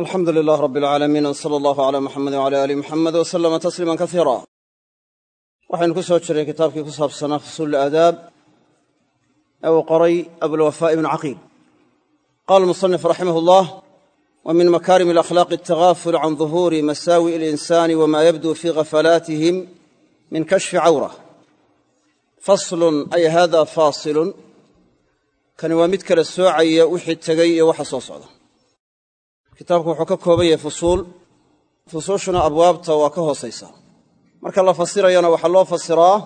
alxamdu lilah rab alcaalamiin w sala allahu cala muxamedi wcala aali muxamed w salama tasliima kasiira waxaynu ku soo jiray kitaabkii ku saabsanaa fusuul aadaab ee uu qoray abulwafaa ibnu caqiil qaala musanif raximah allah wa min makaarim alakhlaaqi altagaaful can duhuuri masaawi'i alinsani wama yabdu fii ghafalaatihim min kashfi cawra. Faslun ay hada faasilun kani waa mid kala soocaya wixii tegey iyo waxa soo socda kitaabku wuxuu ka kooban yahay fusuul. Fusuushuna abwaabta waa ka hoosaysaa marka la fasirayana waxaa loo fasiraa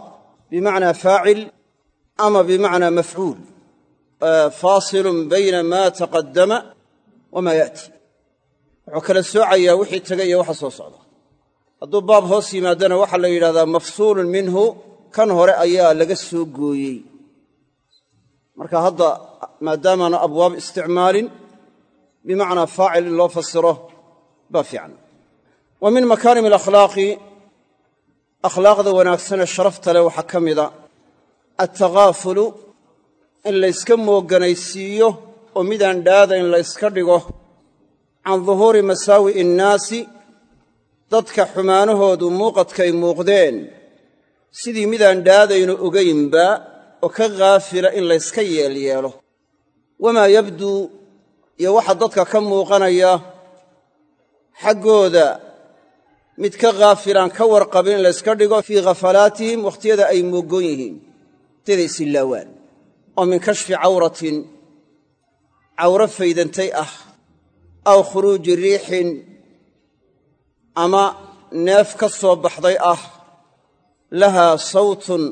bimacnaa faacil ama bimacnaa mafcuul. Faasilun bayna maa taqaddama wamaa yaati wuxuu kala soocayaa wixii tegay iyo waxa soo socda. Hadduu baab hoos yimaadana waxaa la yidhahdaa mafsuulun minhu kan hore ayaa laga soo gooyey. Marka hadda maadaamaana abwaab isticmaalin bimacnaa faacil in loo fasiro baa fiican wa min makaarim alakhlaaqi akhlaaqda wanaagsanee sharafta leh waxaa ka mida altakaafulu in layska mooganaysiiyo oo midaan dhaadayn layska dhigo can duhuuri masaawi'i innaasi dadka xumaanahoodu muuqadkay muuqdeen sidii midaan dhaadayno ogaynba oo ka haafila in layska yeelyeelo wamaa yabduu iyo waxa dadka ka muuqanaya xaggooda mid ka khaafilaan ka warqabin in layska dhigo fii khafalaatihim wakhtiyada ay moogoon yihiin. Wakhtiyada isillaawaan oo min kashfi cawratin cawro faydantay ah aw khuruuji riixin ama neef ka soo baxday ah lahaa sawtun.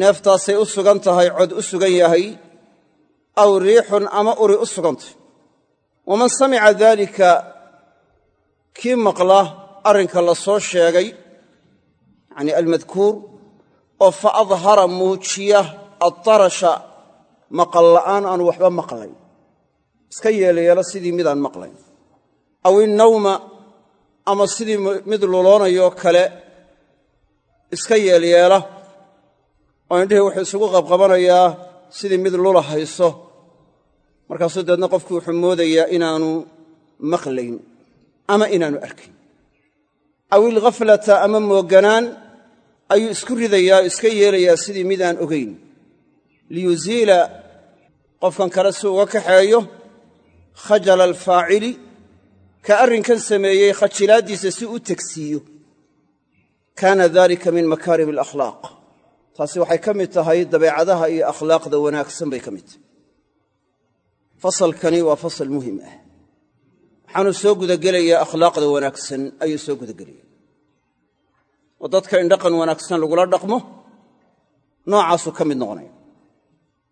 Neeftaasay u sugan tahay cod u sugan yahay aw riixun ama uri u sugantay. Waman samica daalika kii maqla arrinka la soo sheegay yacnii almadkuur oo fa adhara muujiya addarasha maqal la'aan aanu waxba maqlayn. Iska yeelayeelo sidii midaan maqlayn. Aw innawma ama sidii mid luloonayoo kale iska yeelyeela oo indhihii wuxuu isugu qabqabanayaa sidii mid lula hayso markaasuu deedna qofku wuxuu moodayaa inaanu maqlayn ama inaanu arkayn aw ilghaflata ama mooganaan ayuu isku ridayaa iska yeelayaa sidii midaan ogayn liyuziila qofkan kale si uga kaxeeyo khajala alfaacili ka arrinkan sameeyey khajilaaddiisa si u tegsiiyo. Kaana dalika min makaarim alakhlaaq. Taasi waxay ka mid tahay dabeecadaha iyo akhlaaqda wanaagsan bay ka mid tahay fasalkani waa fasal muhiim ah. Waxaanuu soo gudagelayaa akhlaaqda wanaagsan ayuu soo gudagelaya oo dadka in dhaqan wanaagsan lagula dhaqmo noocaasuu ka mid noqonaya.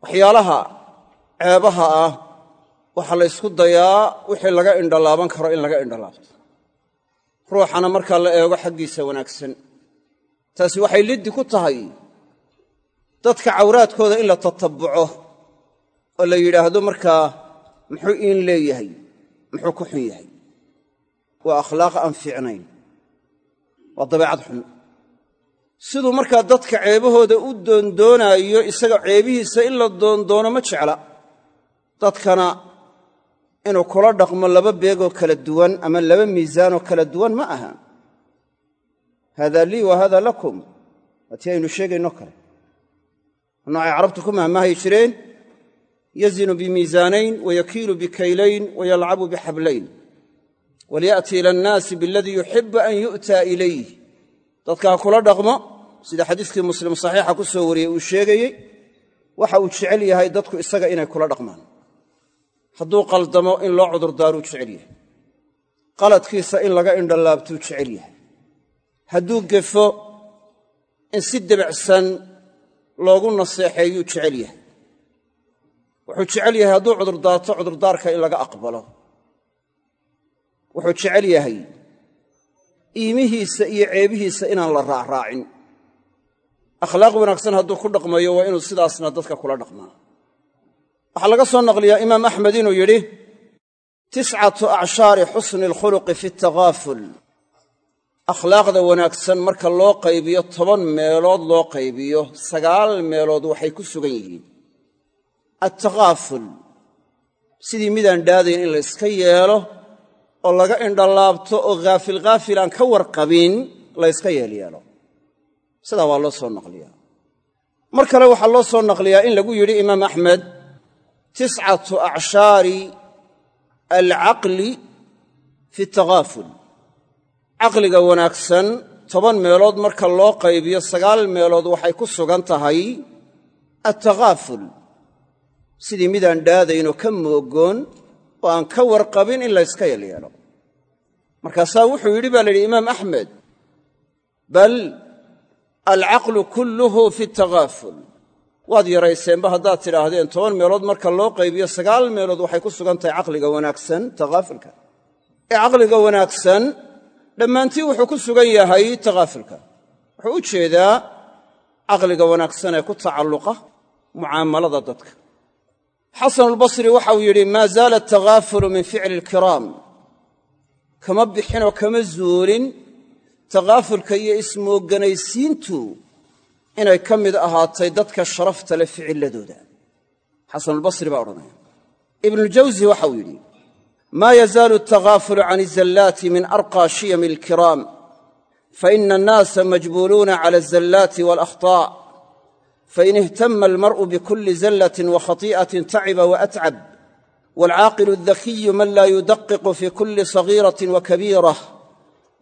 Waxyaalaha ceebaha ah waxaa la ysku dayaa wixii laga indhalaaban karo in laga indhalaabto. Ruuxana markaa la eego xaggiisa wanaagsan. Taasi waxay liddi ku tahay dadka cawraadkooda in la tatabbuco oo la yidhaahdo markaa muxuu iin leeyahay muxuu ku xun yahay. Waa akhlaaq aan fiicnayn. Waa dabeecad xun. Siduu markaa dadka ceebahooda u doondoonaayo isaga ceebihiisa in la doondoono ma jecla. Dadkana inuu kula dhaqmo laba beegoo kala duwan ama laba miisaanoo kala duwan ma aha. Haada lii wa haada lakum. Waa aynu sheegayno kale. Noocay carabtu ku mahmaahay jireen yazinu bimiisaanayn wayakiilu bikaylayn wayalcabu bixablayn. Walyaأti ila annaasi biladii yuxibu an yu'taa ilayh dadka ha kula dhaqmo sida xadiiskii muslim saxiixa ku soo wariyey uu sheegayey waxa uu jecel yahay dadku isaga inay kula dhaqmaan. Hadduu qaldamo in loo cudurdaaruu jecel yahay. Qaladkiisa in laga indhalaabtuu jecel yahay. Hadduu gefo in si debicsan loogu naseexeeyuu jecel yahay wuxuu jecel yahay hadduu cudurdaarto cudurdaarka in laga aqbalo. Wuxuu jecel yahay iimihiisa iyo ceebihiisa inaan la raacraacin. Akhlaaq wanaagsan hadduu ku dhaqmayo waa inuu sidaasna dadka kula dhaqmaa. Waxaa laga soo naqliyaa imaam axmed inuu yidhi tiscatu acshaari xusni alkhuluqi fi atakaaful akhlaaqda wanaagsan marka loo qaybiyo toban meelood loo qaybiyo sagaal meelood waxay ku sugan yihiin attakaaful sidii midaan dhaadayn in la yska yeelo oo laga indhalaabto oo haafil haafil aan ka warqabin la yska yeelyeelo sidaa waa loo soo naqliyaa. Mar kale waxaa loo soo naqliyaa in lagu yidhi imaam axmed tiscatu acshaari alcaqli fi takaaful caqliga wanaagsan toban meelood marka loo qaybiyo sagaal meelood waxay ku sugan tahay attakaaful sidii midaan dhaadaynoo ka moogoon oo aan ka warqabin in layska yeelyeelo markaasaa wuxuu yidhi baa la yidhi imaam axmed bal alcaqlu kulluhu fi takaaful waad yarayseenba haddaad tidhaahdeen toban meelood marka loo qaybiyo sagaal meelood waxay ku sugan tahay caqliga wanaagsan takaafulka ee caqliga wanaagsan dhammaantii wuxuu ku sugan yahay takaafulka wuxuu u jeedaa caqliga wanaagsan ee ku tacalluqa mucaamalada dadka xasanulbasri waxauu yidhi maa zaala atakaafulu min ficli alkiraam. Kama bixinoo kama zuulin takaafulka iyo ismooganaysiintu inay ka mid ahaatay dadka sharafta leh ficiladooda xasanulbasri baa odhanaya. Ibnuljawsi waxauu yidhi maa yazaalu atakaafulu can izallaati min arqaa shiyami alkiraam faina annaasa majbuuluuna cala azallaati waalakhtaa fain ihtama almar'u bikulli zallatin wa khati'atin taciba waatcab waalcaaqilu aldakiyu man laa yudaqiqu fi kulli sagiiratin wa kabiirah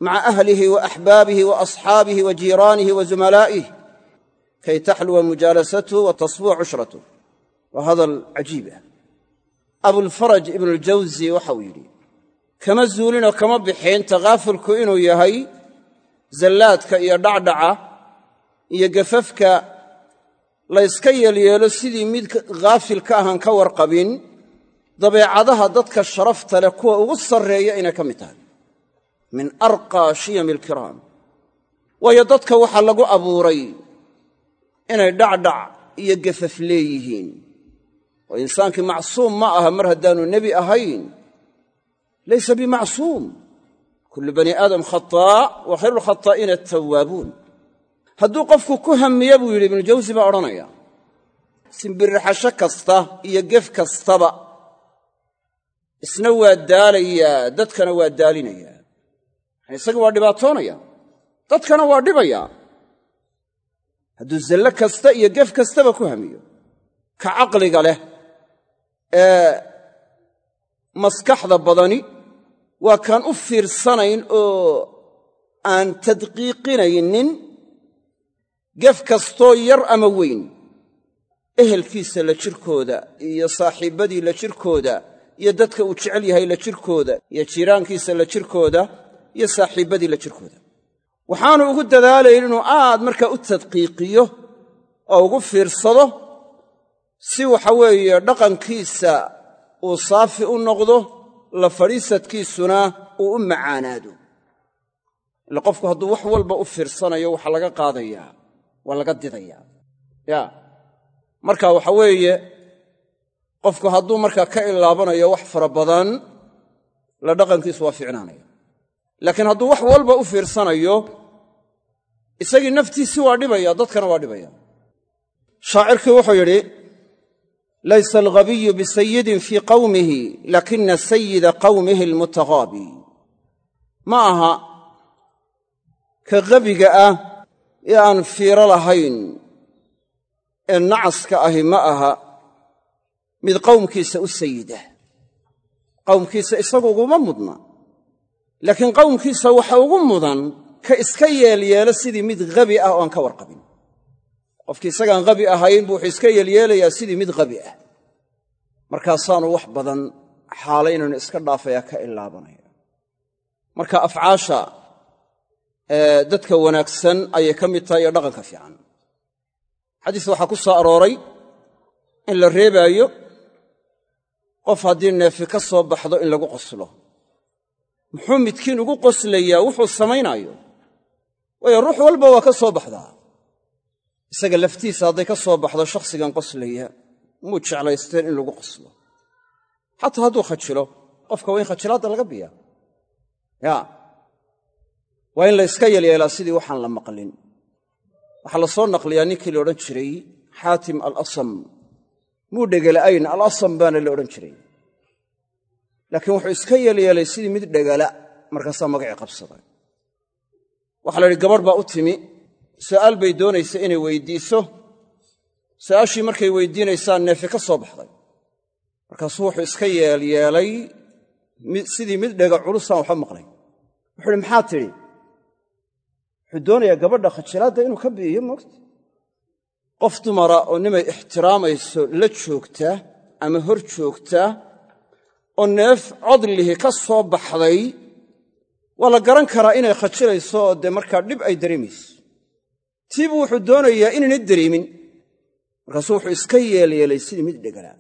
maca ahlihi wa axbaabihi wa asxaabihi wa jiiraanihi wa zumalaa'ih kay taxluwa mujaalasatuhu wa tasbuwa cushratuh waa hadal cajiib ah abulfaraj ibnuljawsi waxauu yidhi kama zuulinoo kama bixin takaafulku inuu yahay zallaadka iyo dhacdhaca iyo gafafka layska yeelyeelo sidii mid haafil ka ahaan ka warqabin dabeecadaha dadka sharafta leh kuwa ugu sarreeya inay ka mid tahay. Min arqaa shiyami alkiraam waayo dadka waxaa lagu abuuray inay dhacdhac iyo gafaf leeyihiin. Oo insaankii macsuum ma aha mar haddaanu nebi ahayn laysa bimacsuum. Kullu bani aadam khataa wa khayru lkhataa'iina atawaabuun hadduu qofku ku hamiya buu yidhi ibnujawsi baa odhanaya. Simbirraxasho kasta iyo gef kastaba isna waa daalayaa dadkana waa daalinayaa isaga waa dhibaatoonaya dadkana waa dhibayaa hadduu zallo kasta iyo gef kastaba ku hamiyo ka caqliga leh ee maskaxda badani waa kaan u fiirsanayn oo aan tadqiiqinaynin gef kastoo yar ama weyn. Ehelkiisa la jirkooda iyo saaxiibbadii la jirkooda iyo dadka uu jecel yahay la jirkooda iyo jiiraankiisa la jirkooda iyo saaxiibbadii la jirkooda. Waxaanu ugu dadaalayn inuu aad markaa u tadqiiqiyo oo ugu fiirsado si waxa weeye dhaqankiisa uu saafi u noqdo la fadhiisadkiisuna uu u macaanaado. Ila qofku hadduu wax walba u fiirsanayo waxaa laga qaadayaa waa laga didayaa. Ya. Marka waxa weeye qofku hadduu markaa ka ilaabanayo wax fara badan la dhaqankiisu waa fiicnaanaya laakiin hadduu wax walba u fiirsanayo isagii naftiisii waa dhibaya dadkana waa dhibaya. Shaacirkii wuxuu yidhi laysa alghabiyu bisayidin fii qawmihi lakina sayida qawmihi almutaqaabi ma aha ka ghabiga ah ee aan fiiro lahayn ee nacaska ahi ma aha mid qowmkiisa u sayida. Qowmkiisa isagu uguma mudna. Laakiin qowmkiisa waxa ugu mudan ka iska yeelyeelo sidii mid habi ah oo aan ka warqabin. Qofkii isagaan habi ahayn buu wuxuu iska yeelyeelayaa sidii mid habi ah. Markaasaanu wax badan xaala inaynu iska dhaafayaa ka ilaabanaya marka afcaasha dadka wanaagsan ayay ka mid tahay iyo dhaqanka fiican. Xadiis waxaa ku soo arooray in la reebaayo qof haddii neefi ka soo baxdo in lagu qoslo. Muxuu midkiin ugu qoslayaa? Wuxuu samaynaayo. Waayo ruux walba waa ka soo baxdaa. Isaga laftiisa hadday ka soo baxdo shakhsigan qoslaya muu jeclaysteen in lagu qoslo. Xataa hadduu khajilo qofka waa in khajilaadda laga biyaa. Ya waa in la yska yelyeelaa sidii waxaan la maqlin. Waxaa la soo naqliyaa ninkii la odhan jiray xaatim alasam. Muu dhegela'ayn alasam baana la odhan jiray. Laakiin wuxuu iska yeelyeelay sidii mid dhegala markaasaa magacii qabsaday waxaa la yidhi gabadh baa u timi su'aal bay doonaysa inay weyddiiso su'aashii markay weydiinaysaa neefi ka soo baxday. Markaasuu wuxuu iska yeelyeelay sidii mid dhega culusaan waxba maqlay wuxuu uhi maxaa tidhi wuxuu doonayaa gabadha khajilaadda inuu ka bi'iyo moogta qof dumara oo nimay ixtiraamayso la joogta ama hor joogta oo neef codlihi ka soo baxday waa la garan karaa inay khajilayso oo dee markaa dhib ay dareemayso. Tiibuu wuxuu doonayaa inaynay dareemin. Markaasuu wuxuu iska yeelyeelay sidii mid dhegalaa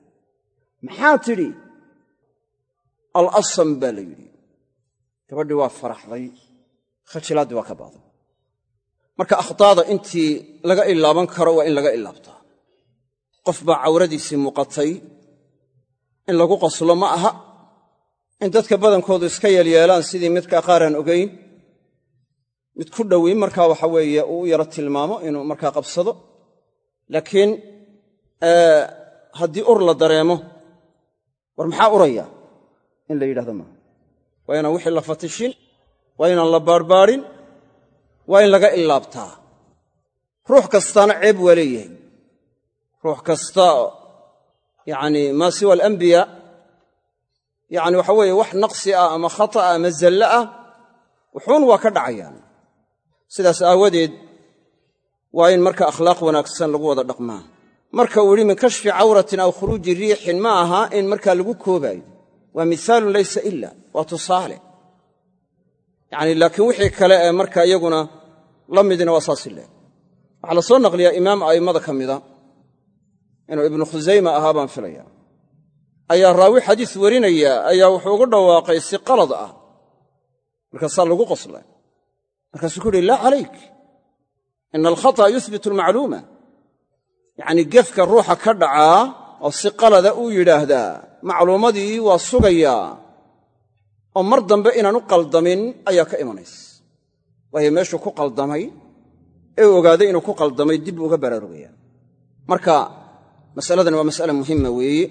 maxaa tidhi? Alasam baa la yidhi. Gabadhii waa faraxday khajilaaddii waa ka baaday marka akhtaada intii laga ilaaban karo waa in laga ilaabtaa qof baa cawradiisii muuqatay. In lagu qoslo ma aha. In dadka badankoodu iska yeelyeelaan sidii midka qaaraan ogayn mid ku dhoweyn markaa waxa weeye uu u yaro tilmaamo inuu markaa qabsado. Laakiin haddii ur la dareemo war maxaa uraya? In la yidhahdo maaha. Waa inaan wixii la fatishin waa inaan la baarbaarin waa in laga ilaabtaa. Ruux kastaana ceeb waa leeyahay ruux kasta yacni maa siwa alambiyaa yacni waxa weeye wax naqsi ah ama khata'a ama zalle ah wuxuun waa ka dhacayaan. Sidaas aawadeed waa in marka akhlaaq wanaagsan lagu wada dhaqmaa. Marka uu yidhi min kashfi cawratin aw khuruuji riixin ma aha in markaa lagu koobaayo. Waa misaalun laysa ila waa tusaale yacni laakiin wixii kale ee marka iyaguna la midina waa saasi leh waxaa la soo naqliyaa imaam a'immada ka mida inuu ibnu khusayma ahaa baan filaya. Ayaa raawi xadiis warinaya ayaa wuxuu ugu dhawaaqay si qalad ah. Markaasaa lagu qoslay. Markaasuu ku uhi laa calayk ina alkhata'a yuhbitu almacluuma yacnii gefka ruuxa ka dhacaa oo si qalada uu yidhaahdaa macluumadii waa sugayaa oo mar dambe inaan u qaldamin ayaa ka imanaysa. Waayo meeshuu ku qaldamay ee uu ogaaday inuu ku qaldamay dib uga baraarugaya marka masaladan waa mas'ale muhima weeye.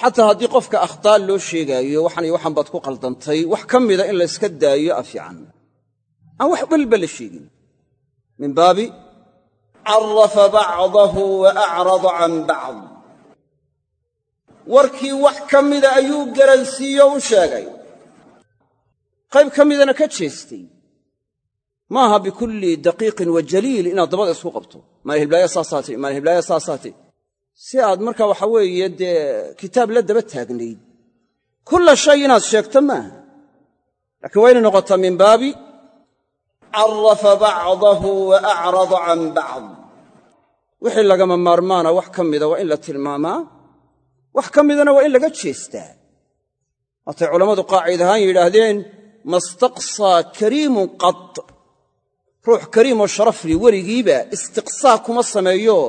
Xataa haddii qofka akhtaa loo sheegaayo waxan iyo waxan baad ku qaldantay wax ka mida in la yska daayo a fiican. Aan wax walba la sheegin. Min baabi carafa bacdahu wa acrada can bacd warkii wax ka mida ayuu garansiiyo u sheegay. Qayb ka midana ka jeestay. Maaha bikulli daqiiqin wa jaliil inaad dabada isku qabto. Saasaatay si aad marka waxa weeye dee kitaab la daba taagnayd kulla shay inaad sheegto maaha. Laakiin waa inay noqotaa min baabi carafa bacdahu wa acrada can bacd. Wixii lagama maarmaana wax ka mida waa in la tilmaamaa wax ka midana waa in laga jeestaa. Waatay culammadu qaacid ahaan yidhaahdeen mastaqsaa kariimun qad. Ruux kariimoo sharafli weligiiba istiqsaa kuma sameeyo.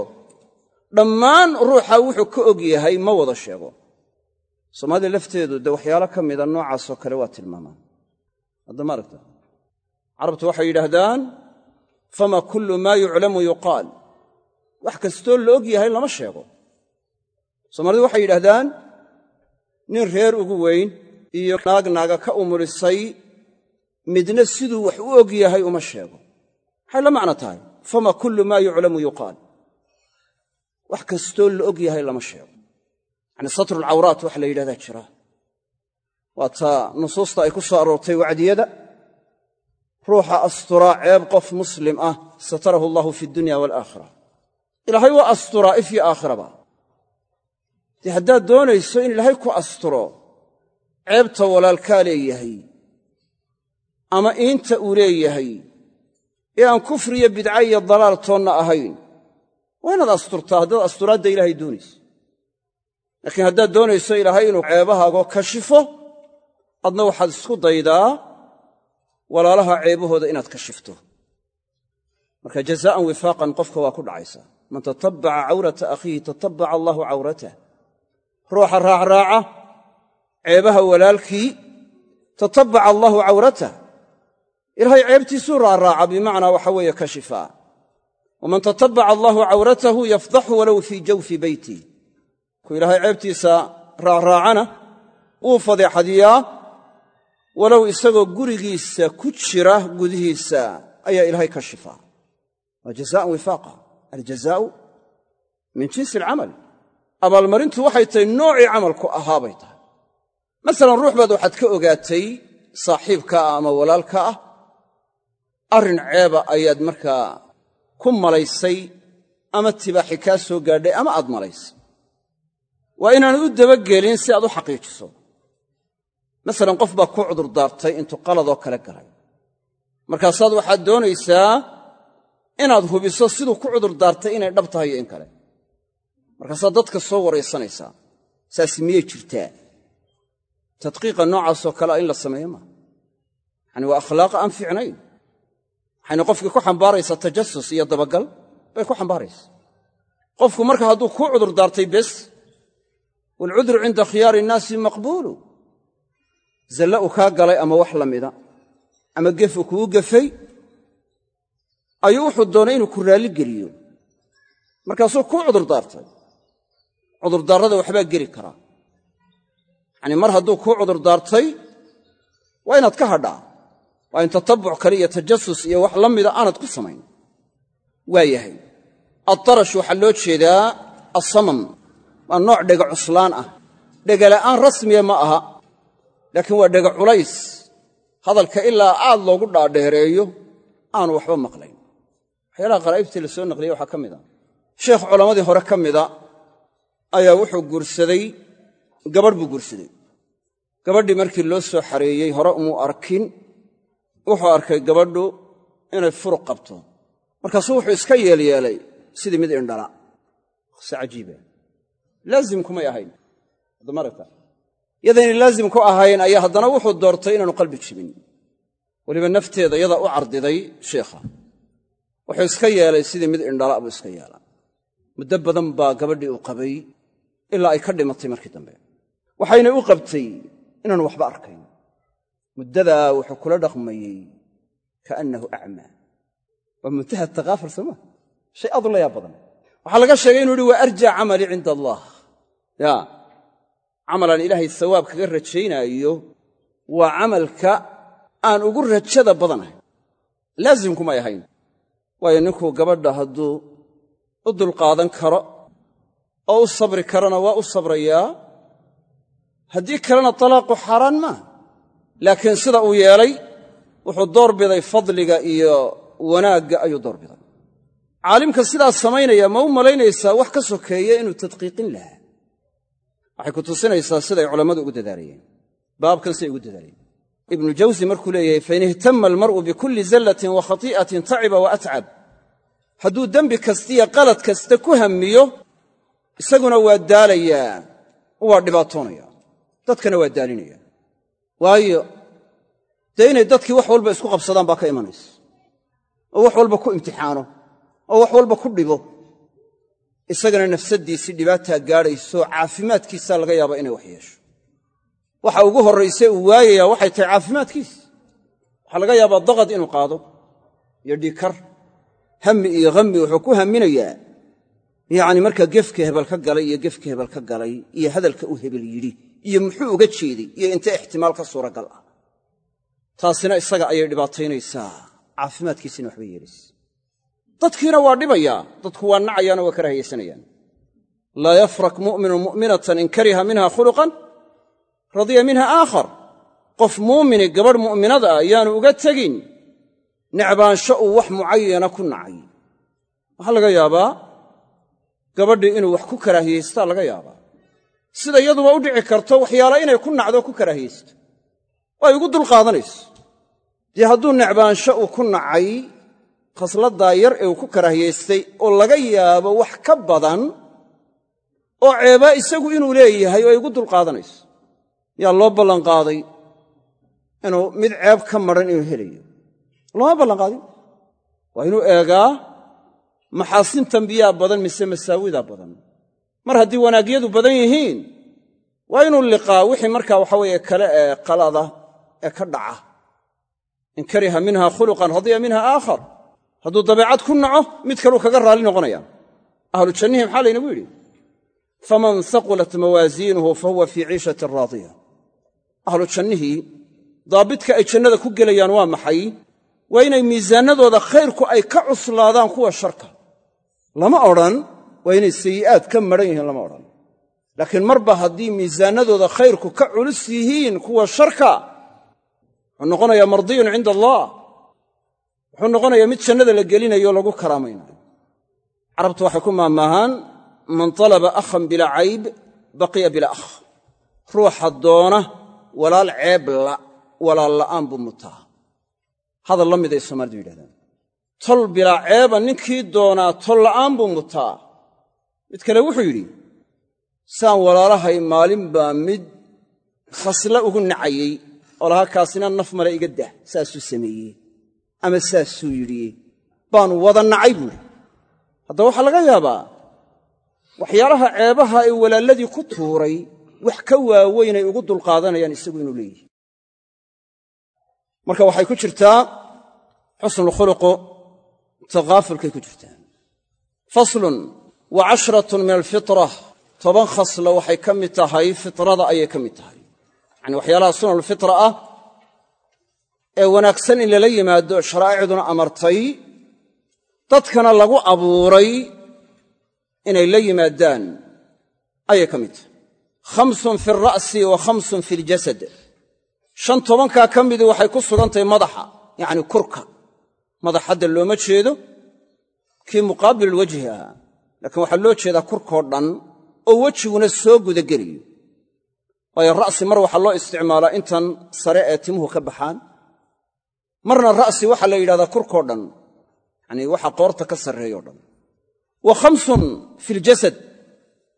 Dhammaan ruuxa wuxuu ka og yahay ma wada sheego. Soomaalida lafteedu dee waxyaalo ka mida noocaasoo kale waa tilmaamaan. Hadda ma aragta carabtu waxay yidhaahdaan fama kullu maa yuclamu yuqaal. Wax kastoo la og yahay lama sheego soomaalidu waxay yidhahdaan nin reer ugu weyn iyo naag naaga ka umurisay midna siduu wax u og yahay uma sheego. Maxay la macno tahay fama kullu maa yuclamu yuqaal. Wax kastoo la og yahay lama sheego. Yacni satrulcawraat waxa la yidhahdaa jira. Waa taa nusuusta ay ku soo aroortay wacdiyada. Ruuxa asturaa ceeb qof muslim ah satarahu allahu fi dunya waalaakhira ilaahay waa asturaa if yo aakhiraba dee haddaad doonayso in ilaahay ku asturo ceebta walaalkaa leeyahay ama iinta uu leeyahay ee aan kufriyo bidca iyo dalaal toonna ahayn waa inaad asturtaa haddaad asturaadda ilaahay doonayso. Laakiin haddaad doonayso ilaahay inuu ceebahaagoo kashifo adna waxaad isku daydaa walaalaha ceebahooda inaad kashifto marka jazaa'an wifaaqan qofka waa ku dhacaysaa man tatabbaca cawrata akhiihi tatabbaca allaahu cawratah ruuxa raacraaca ceebaha walaalkii tatabbaca allaahu cawratah ilaahay ceebtiisuu raaraaca bimacnaa waxa weeye kashifaa waman tatabbaca allaahu cawratahu yafdaxu walow fii jawfi beyti ku ilaahay ceebtiisa raacraacana wuu fadeexadiyaa walow isagoo gurigiisa ku jira gudihiisa ayaa ilaahay ka shifaa. Waa jazaa'an wifaaqa. Aljazaa'u min jinsi alcamal abaalmarintu waxay tahay noocii camalku ahaa bay tahay. Masalan ruux baad waxaad ka ogaatay saaxiibka ah ama walaalka ah. Arrin ceeba ayaad markaa ku malaysay ama tibaaxi kaa soo gaadhay ama aad malaysay. Waa inaanad u dabagelin si aad u xaqiijiso. Masalan qof baa ku cudurdaartay intuu qaladoo kale galay. Markaasaad waxaad doonaysaa inaad hubiso siduu ku cudurdaartay inay dhab tahay iyo in kale markaasaad dadka soo waraysanaysaa saasi miyay jirtaa? Tadqiiqa noocaasoo kalea in la sameeyo maaha yacani waa akhlaaqa aan fiicnayn. Waxayna qofkii ku xambaaraysaa tajasus iyo dabagal bay ku xambaaraysaa qofku marka hadduu kuu cudurdaartay bes waalcudru cinda khiyaari innaasi maqbuulu. Zalle uu kaa galay ama wax la mida ama gef uu kugu gefay ayuu wuxuu doonay inuu ku raalli geliyo. Markaasuu kuu cudurdaartay cudurdaarrada waxbaa geli karaa yacanii mar hadduu kuu cudurdaartay waa inaad ka hadhaa. Waa in tatabbuc kale iyo tajasus iyo wax la mida aanad ku samayn. Waa yahay. Addarash waxaa loo jeedaa assamam. Waa nooc dhega cuslaan ah. Dhegala'aan rasmiya ma aha laakiin waa dhega culays. Hadalka ilaa aad loogu dhaadheereeyo aanu waxba maqlayn. Waxyaalaha qaraa'ibtii la soo naqliyey waxaa ka mid a. Sheekh culammadii hore ka mida ayaa wuxuu guursaday gabadh buu guursaday. Gabadhii markii loo soo xareeyey hore umuu arkin wuxuu arkay gabadhu inay furuq qabto. Markaasuu wuxuu iska yeelyeelay sidii mid indhala. Se cajiiba laazim kumay ahayn. Admarata yadaynay laazim ku ahayn ayaa haddana wuxuu doortay inaanu qalbi jibin. Weliba nafteeda yadaa u cardiday sheikha wuxuu iska yeelay sidii mid indhala buu iska yeela muddo badan baa gabadhii u qabay ilaa ay ka dhimatay markii dambe. Waxaynay u qabtay inaanu waxba arkayn. Muddadaa wuxuu kula dhaqmayey kaannahu acmaa waa muntaha takaafur sooma shay aad u la yaab badan. Waxaa laga sheegay inu yihi waa arjaa camalii cinda allah. Ya camalaan ilaahay sawaab kaga rajaynaayo waa camalka aan ugu rajada badanahay laazimkumay ahayn. Waayo ninkuu gabadha hadduu u dulqaadan karo oo u sabri karana waa u sabrayaa? Haddii kalena talaaqu xaaraan maaha laakiin sida uu yeelay wuxuu doorbiday fadliga iyo wanaagga ayuu doorbiday caalimka sidaas samaynaya ma u malaynaysaa wax ka sokeeya inuu tadqiiqin lahaa. Waxay ku tusinaysaa siday culammadu ugu dadaalayeen baabkan siday ugu dadaalayeen ibnu jawsi markuu leeyahay fain ihtama almar'u bikulli zallatin wa khati'atin taciba wa atcab hadduu dembi kastiya qalad kasta ku hammiyo isaguna waa daalayaa waa dhibaatoonaya. Dadkana waa daalinaya. Waayo dee inay dadkii wax walba isku qabsadaan baa ka imanaysa. Oo wax walba ku imtixaano oo wax walba ku dhibo. Isagana nafsaddiisii dhibaataa gaadhayso caafimaadkiisaa laga yaabaa inay wax yeesho. Waxa ugu horrayse uu waayayaa waxay tahay caafimaadkiisa waxaa laga yaabaa daqad inuu qaado iyo dhikar hammi iyo hammi wuxuu ku hamminayaa yacni markaa gefka hebel ka galay iyo gefka hebel ka galay iyo hadalka uu hebel yidhi iyo muxuu uga jeeday iyo intee ixtimaal ka suuragal ah. Taasina isaga ayay dhibaataynaysaa. Caafimaadkiisina waxbay yeelaysa dadkiina waa dhibayaa dadku waa nacayaano waa karahayaysanayaan laa yafrak mu'minun mu'minatan in kariha minha khuluqan radiya minha aakhar. Qof muumini gabadh mu'minada ah yaanu uga tegin necbaansho uu wax mucayana ku nacay. Waxaa laga yaabaa gabadhii inuu wax ku karaahiyaystaa laga yaabaa. Sida iyaduba u dhici karto waxyaala inay ku nacdo ku karaahiyaysto. Oo ay ugu dulqaadanayso. Dee hadduu necbaansho uu ku nacay khasladdaa yar ee uu ku karaahiyaystay oo laga yaabo wax ka badan oo ceebaa isagu inuu leeyahay ay ugu dulqaadanayso. Yaa loo ballanqaaday inuu mid ceeb ka maran inuu helayo. Looma ballanqaadin? Waa inuu eegaa maxaasintan biyaa badan mise masaawidaa badan? Mar haddii wanaagyadu badan yihiin waa inuu liqaa wixii markaa waxa weeye kale ee qalada ee ka dhaca. In kariha minha khuluqan radiya minha aakhar. Hadduu dabeecad ku naco mid kaluu kaga raalli noqonaya. Ahlu jannihii maxaa laynagu yidhi faman haqulat mawaasiinuhu fahuwa fii ciishatin raadiya. Ahlu jannihii daabidka ay jannada ku gelayaan waa maxay? Waa inay miisaanadooda khayrku ay ka cuslaadaan kuwa sharka lama odhan waa inay sayi'aad ka maran yihiin lama odhan. Laakiin marba haddii miisaanadooda khayrku ka culus yihiin kuwa sharka wuxuu noqonayaa mardiyun cinda allah. Wuxuu noqonayaa mid jannada la gelinayo lagu karaamaynayo carabtu waxay ku maamaahaan man talaba akhan bilaa cayb baqiya bilaa akh. Ruuxa doona walaal ceeb la walaal la'aan buu mutaa. Hadal la miday soomaalidu yidhahdaan tol bilaa ceeba ninkii doonaa tol la'aan buu mutaa. Mid kale wuxuu yidhi saan walaalahay maalin baa mid khasla ugu nacayey oo kaasina naf male iga dah saasuu sameeyey. Ama saasuu yidhi baanu wada nacay buuri haddaba waxaa laga yaabaa waxyaalaha ceebaha ee walaalladii ku tuuray wax ka waaweynay ugu dulqaadanayaan isagu inuu leeyihi marka waxay ku jirtaa xusnulkhuluqu takaafulkay ku jirtaa faslun wa cashratun min alfitra toban khaslo waxay ka mid tahay fitrada ayay ka mid tahay. Yacani waxyaalaha sunanulfitra ah ee wanaagsan in lala yimaado sharaa'icduna amartay dadkana lagu abuuray inay la yimaadaan ayay ka mid tahay. Khamsun fi alra'si wa khamsun fi aljasad shan tobankaa ka midii waxay ku sugantahay madaxa yacni kurka madax hadda looma jeedo kii muqaabilulwajhi ahaa. Laakiin waxaa loo jeedaa kurkoo dhan oo wejiguna soo gudageliyo. Waayo ra'si mar waxaa loo isticmaalaa intan sare ee timuhu ka baxaan. Marna ra'si waxaa la yidhahdaa kurkoo dhan yacanii waxa qoorta ka sarreeyoo dhan. Wa khamsun fi ljasad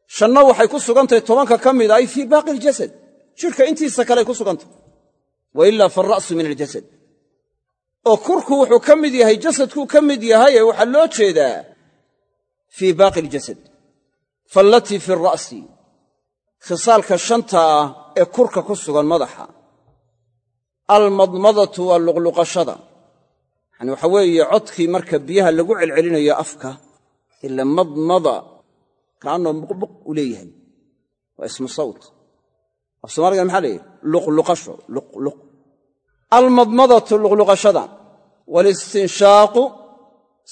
shanna waxay ku sugantahay tobanka ka mida ay fii baaqi aljasad jidhka intiisa kale ay ku sugantahy wa ilaa faalra'su min aljasad oo kurku wuxuu ka mid yahay jasadkuu ka mid yahaye waxaa loo jeedaa fii baaqi aljasad fallatii fi alra'si khisaalka shanta ah ee kurka ku sugan madaxa almadmadatu waa luqluqashada yacani waxa weeye codkii marka biyaha lagu celcelinayo afka ila madmada kaannoo buqbuq u leeyahay waa ismu sawt af soomaligan maxaa leeyahy luqluqasho luqluq almadmadatu luqluqashada waalistinshaaqu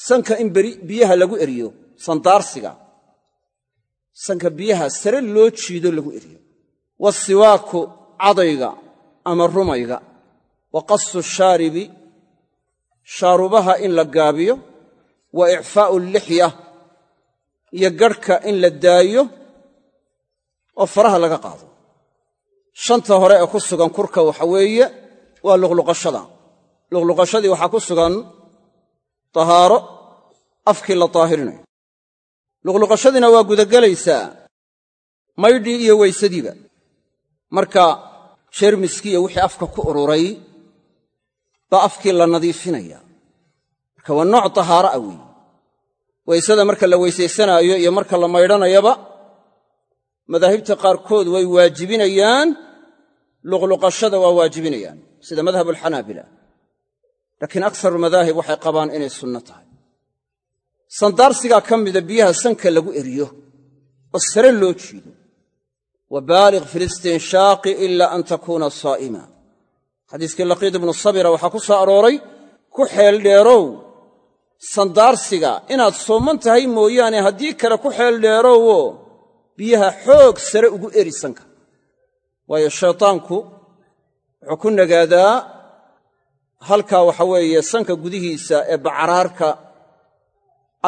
sanka in beri biyaha lagu eriyo sandaarsiga. Sanka biyaha sare loo jiido lagu eriyo. Waasiwaaku cadayga ama rumayga. Wa qasu shaaribi shaarubaha in la gaabiyo. Wa icfaa'u allixya iyo garhka in la daayo. Oo faraha laga qaado. Shanta hore ee ku sugan kurka waxa weeye waa luqluqashada. Luqluqashadii waxaa ku sugan tahaaro afkii la taahirinayo luqluqashadiina waa gudagelaysaa maydhii iyo weysadiiba. Marka jeermiskii iyo wixii afka ku ururay baa afkii la nadiifinaya. Marka waa nooc tahaaro ah weeye weysada marka la weysaysanaayo iyo marka la maydhanayaba madaahibta qaarkood way waajibinayaan luqluqashada waa waajibinayaan sida madhab alxanaabila laakiin akharu madaahib waxay qabaan inay sunno tahay. Sandaarsigaa ka mida biyaha sanka lagu eriyo oo sare loo jiido. Wa baaliq fi listinshaaqi ila an takuuna saa'ima. Xadiiskii laqiid ibnu sabira waxaa ku soo arooray ku xeel dheerow sandaarsiga inaad sooman tahay mooyaane haddii kale ku xeel dheerowo biyaha xoog sare ugu eri sanka. Waayo shaytaanku wuxuu ku nagaadaa halkaa waxa weeye sanka gudihiisa ee bacaraarka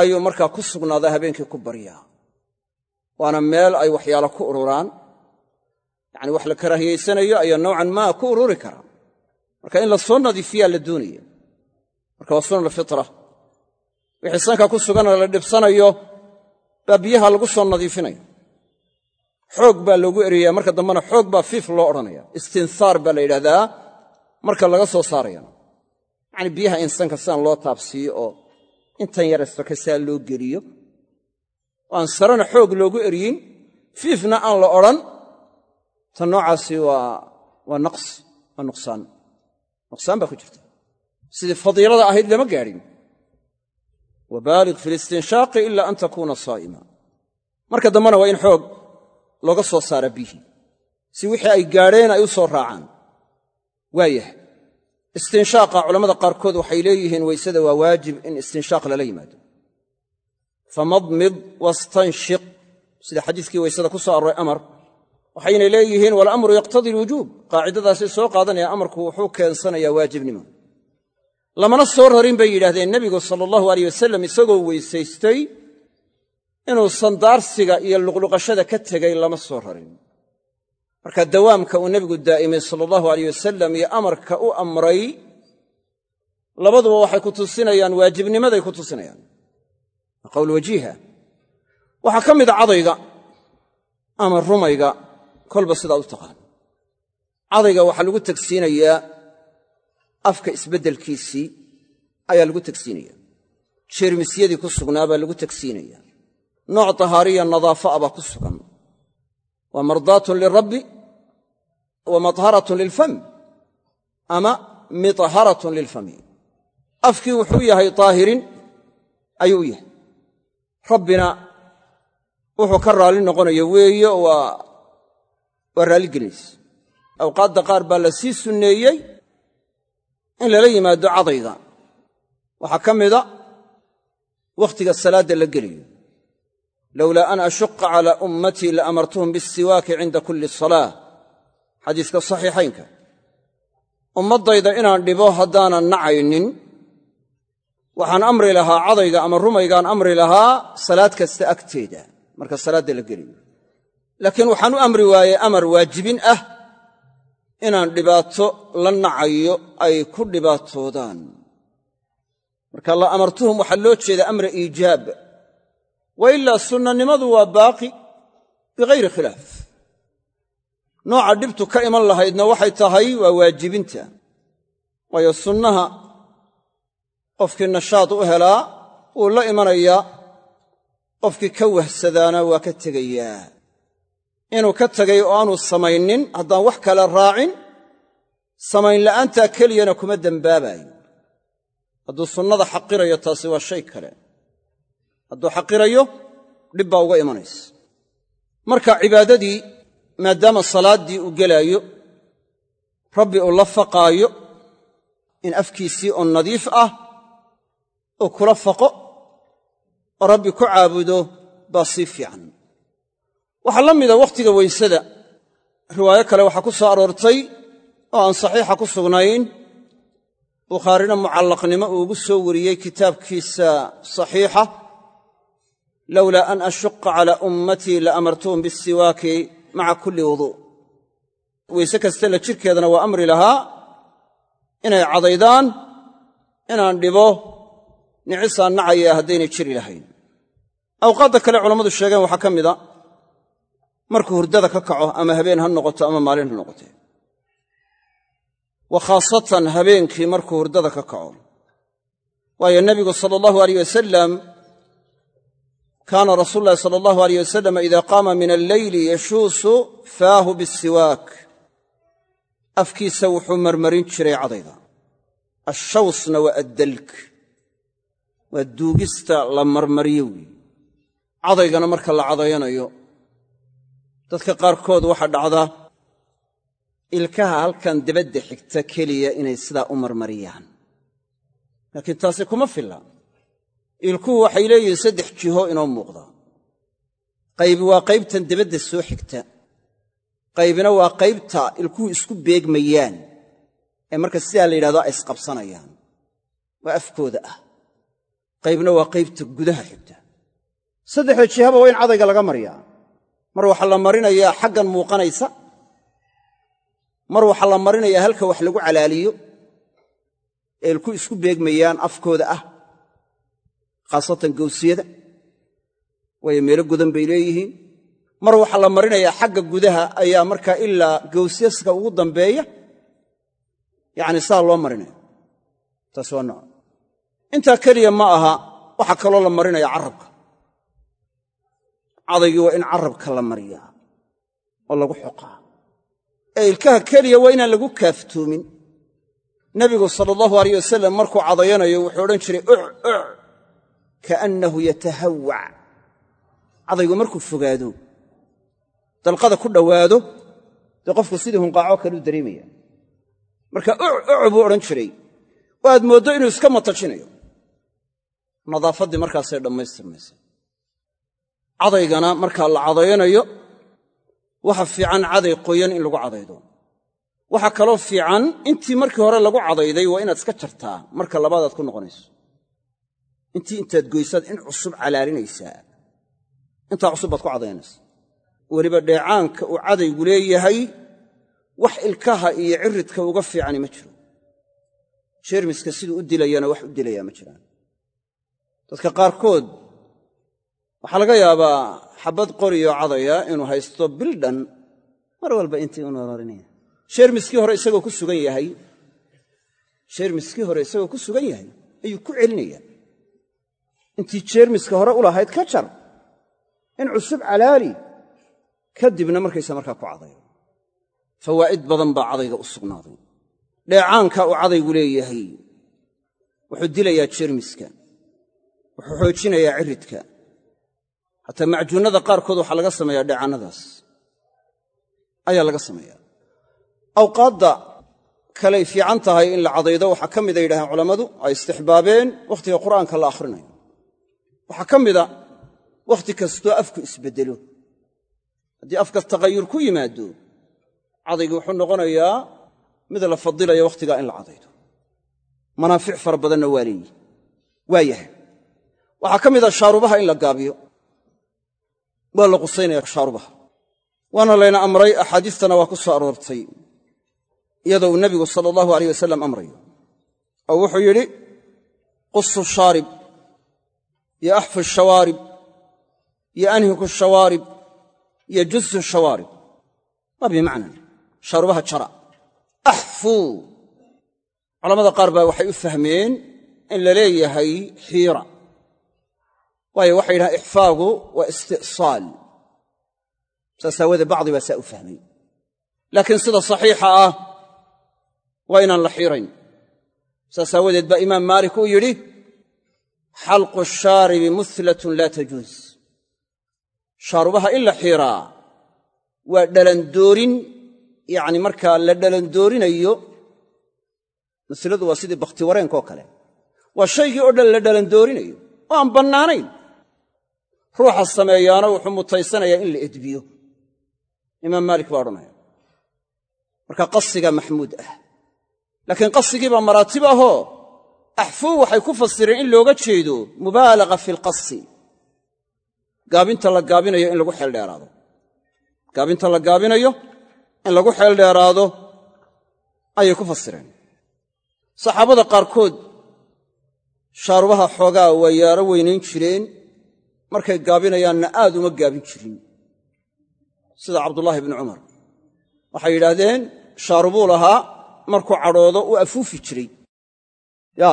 ayuu markaa ku sugnaadaa habeenkii ku baryaa waana meel ay waxyaalo ku ururaan. Yacani wax la karaahiyaysanayo ayaa nowcan maa ku ururi karaa marka in la soo nadiifiyaa la doonaya. Marka waa sunan alfitra. Wixii sanka ku suganna la dhibsanayo baa biyaha lagu soo nadiifinaya xoog baa loogu eryayaa marka dambena xoog baa fiif loo odhanaya istinhaar baa la yidhahdaa marka laga soo saarayana yacani biyaha in sanka sidaan loo taabsiiyo oo intan yara soka saa loo geliyo aan sarena xoog loogu eryin fiifna aan la odhan ta noocaasi waa naqsi waa nuqsaan. Nuqsaan baa ku jirta. Sidii fadiilada ahayd lama gaadhin. Wa baaliq fi listinshaaqi ila an takuuna saa'ima. Marka dambena waa in xoog looga soo saara biyihii. Si wixii ay gaadheen ay u soo raacaan. Waayahay istinshaaqa culammada qaarkood waxay leeyihiin weysada waa waajib in istinshaaq lala yimaado. Famadmid wastanshiq sida xadiiskii weysada ku soo arooray amar waxaynay leeyihiin walamru yaqtadii alwujuub. Qaacidadaasay soo qaadanaya amarku wuxuu keensanayaa waajibnimo. Lamana soo rarin bay yidhahdeen nebigu sala allahu aleyh wasalam isagoo weysaystay inuu sandaarsiga iyo luqluqashada ka tegay lama soo rarin. Marka dawaamka uu nebigu daa'imay sala allahu aleyh wasalam iyo amarka u amray labaduba waxay ku tusinayaan waajibnimaday ku tusinayaan. Waa qowl wajiiha waxaa ka mida cadayga ama rumayga kolba sidaad u taqaan. Cadayga waxaa lagu tegsiinayaa afka isbeddelkiisii ayaa lagu tegsiinaya jeermisyadii ku sugnaa baa lagu tegsiinaya nooc tahaariya nadaafa a baa ku sugan. Waa mardaatun lirabbi wa madharatun lilfam ama midharatun lilfami. Afkii wuxuu yahay daahirin ayuu yahay. Rabbina wuxuu ka raalli noqonaya weeye waa raalligelinaysa awqaadda qaar baa la sii sunneeyey in lala yimaado cadayga waxaa ka mida wakhtiga salaadda la geliyo lowlaa an ashuqa calaa ummatii la amartuhum biasiwaaki cinda kulli salaa xadiiska saxiixaynka ummaddayda inaan dhibo haddaanan nacaynin waxaan amri lahaa cadayga ama rumaygaan amri lahaa salaad kasta agteeda marka salaadda la geliyo laakiin waxaan u amri waayey amar waajibin ah inaan dhibaato la nacayo ay ku dhibaatoodaan marka la amartuhum waxaa loo jeeda amra iijaab wa ilaa sunnanimadu waa baaqi bikayri khilaaf. Nooca dhibtu ka iman lahaydna waxay tahay waa waajibinta. Waayo sunnaha qofkii nashaad u helaa wuu la imanayaa qofkii ka wahsadaana waa ka tegayaa inuu ka tegay oo aanu samaynin haddaan wax kale raacin samayn la'aantaa keliyana kuma dembaabayo hadduu sunnada xaqirayo taasi waa shay kale hadduu xaqirayo dhib baa uga imanaysa. Marka cibaadadii maadaama salaaddii uu gelaayo rabbi uu la faqaayo in afkiisii oo nadiif ah uu kula faqo oo rabbi ku caabudo baa sii fiican. Waxaa la mida wakhtiga weysada. Riwaayo kale waxaa ku soo aroortay oo aan saxiixa ku sugnayn bukhaarina mucallaqnimo uu ugu soo wariyey kitaabkiisa saxiixa lowlaa an ashuqa calaa ummatii la amartuhum biasiwaaki maca kulli wuduu weyse kaste la jirkeedana waa amri lahaa inay cadaydaan inaan dhibo nicisaan nacaya haddaynay jiri lahayn awqaadda kale culammadu sheegeen waxaa ka mida markuu hurdada ka kaco ama habeen ha noqoto ama maalin ha noqotee wa khaasatan habeenkii markuu hurdada ka kaco waayo nebigu sala allahu alayh wasalam kaana rasuulu llahi sala allahu alayh wasalam ida qaama min alleyli yashuusu faahu bisiwaak afkiisa wuxuu marmarin jiray cadayga ashawsna waa addalk. Waa duugista la marmariyo weeye cadaygana marka la cadayanayo dadka qaarkood waxaa dhacda ilkaha halkan dabadda xigta keliya inay sidaa u marmariyaan. Laakiin taasi kuma filla ilkuhu waxay leeyihiin saddex jiho inoo muuqda. qaybi waa qaybtan dabadda soo xigta. qaybina waa qaybta ilkuhu isku beegmayaan ee marka sidaa la yidhahdo ay isqabsanayaan. Waa afkooda ah. Qaybna waa qaybta gudaha xigta. Saddexda jihaba waa in cadayga laga mariyaa. Mar waxaa la marinayaa xaggan muuqanaysa. Mar waxaa la marinayaa halka wax lagu calaaliyo. Ee ilku isku beegmayaan afkooda ah khaasatan gawsiyada waayo meelo godan bay leeyihiin. Mar waxaa la marinayaa xagga gudaha ayaa markaa ilaa gawsyaska ugu dambeeya. Yacni saa loo marinaya taas waa nooc. Intaa keliya ma aha waxaa kaloo la marinaya carabka cadaygii waa in carabka la mariyaa oo lagu xoqaa. Ee ilkaha keliya waa inaan lagu kaaftoomin. Nebigu sala allahu alayh wasalam markuu cadayanayo wuxuu odhan jiray kaannahu yatahawac. Cadaygu markuu fogaado dalqada ku dhowaado dee qofku sidii hunqaaco kale u dareemaya. Marka uc buu odhan jiray oo aad mooddo inuu iska matajinayo. Nadaafaddii markaasay dhammaystirmaysa. Cadaygana markaa la cadayanayo waxa fiican caday qoyan in lagu cadaydo. Waxaa kaloo fiican intii markii hore lagu cadayday waa inaad iska jartaa marka labaadaad ku noqonayso intii intaad goysaad in cusub calaalinaysaa. Intaa cusub baad ku cadaynaysa weliba dheecaanka uu cadaygu leeyahay wax ilkaha iyo ciridka uga fiicani ma jiro. Jeermiska siduu u dilayana wax u dilayaa ma jiraan. Dadka qaarkood waxaa laga yaabaa xabbad qoriyoo cadaya inuu haysto bil dhan mar walba intii u nolorinaya jeermiskii hore isagoo ku sugan yahay jeermiskii hore isagoo ku sugan yahay ayuu ku celinaya intii jeermiska hore u lahayd ka jar in cusub calaali kadibna markaysa markaa ku cadayo fawaa'id badan baa cadayga u sugnaaday. Dheecaanka uu cadaygu leeyahay wuxuu dilayaa jeermiska wuxuu xoojinayaa ciridka hataa macjuunnada qaarkood waxaa laga sameeyaa dheecaannadaas ayaa laga sameeyaa. Awqaadda kaley fiican tahay in la cadaydo waxaa ka mida yidhahdeen culammadu ay istixbaabeen wakhtiga qur'aanka la akhrinayo waxaa ka mida wakhti kastoo afku isbeddelo haddii afka taqayur ku yimaado cadaygi wuxuu noqonayaa mid la fadilayo wakhtigaa in la cadaydo. Manaafic fara badanna waa leeyihi waa yahay. Waxaa ka mida shaarubaha in la gaabiyo. Waa la qusaynaya shaarubaha. Waana layna amray axaadiistana waa ku soo aroortay. Iyadoo uu nebigu sala allahu alayh wasalam amrayo. Oo wuxuu yidhi qusu shaarib yo axfu shawaarib yo anhiku shawaarib yo jusu shawaarib waa bimacnan shaarubaha jara axfuu culamada qaar baa waxay u fahmeen in la leeyahay xiira waayo waxay yidhahaan ixfaagu waa isti'saal saas aawoodee bacdi baa saa u fahmay laakiin sida saxiixa ah waa inaan la xiirayn saas aawadeed baa imaam maalik uu yidhi xalqu shaaribi muhlatun laa tajuuz. Shaarubaha in la xiiraa waa dhalandoorin yacni markaa la dhalandoorinayo muhladu waa sidii bakhtiwareenkoo kale. Waa shaygii oo dhan la dhalandoorinayo oo aan bannaanayn. Ruuxa sameeyaana wuxuu mutaysanayaa in la edbiyo. Imaam maalik baa odhanaya marka qasigaa maxmuud ah laakiin qasigiibaa maraatib ahoo axfuu waxay ku fasireen in looga jeedo mubaalaga fi lqasi gaabinta la gaabinayo in lagu xeeldheeraado gaabinta la gaabinayo in lagu xeeldheeraado ayay ku fasireen. Saxaabada qaarkood shaarubaha xoogaa waa yaaro weynayn jireen markay gaabinayaanna aad uma gaabin jirin. Sida cabdullaahi bni cumar. Waxay yidhaahdeen shaarubuu lahaa markuu cadhoodo uu afuufi jiray ya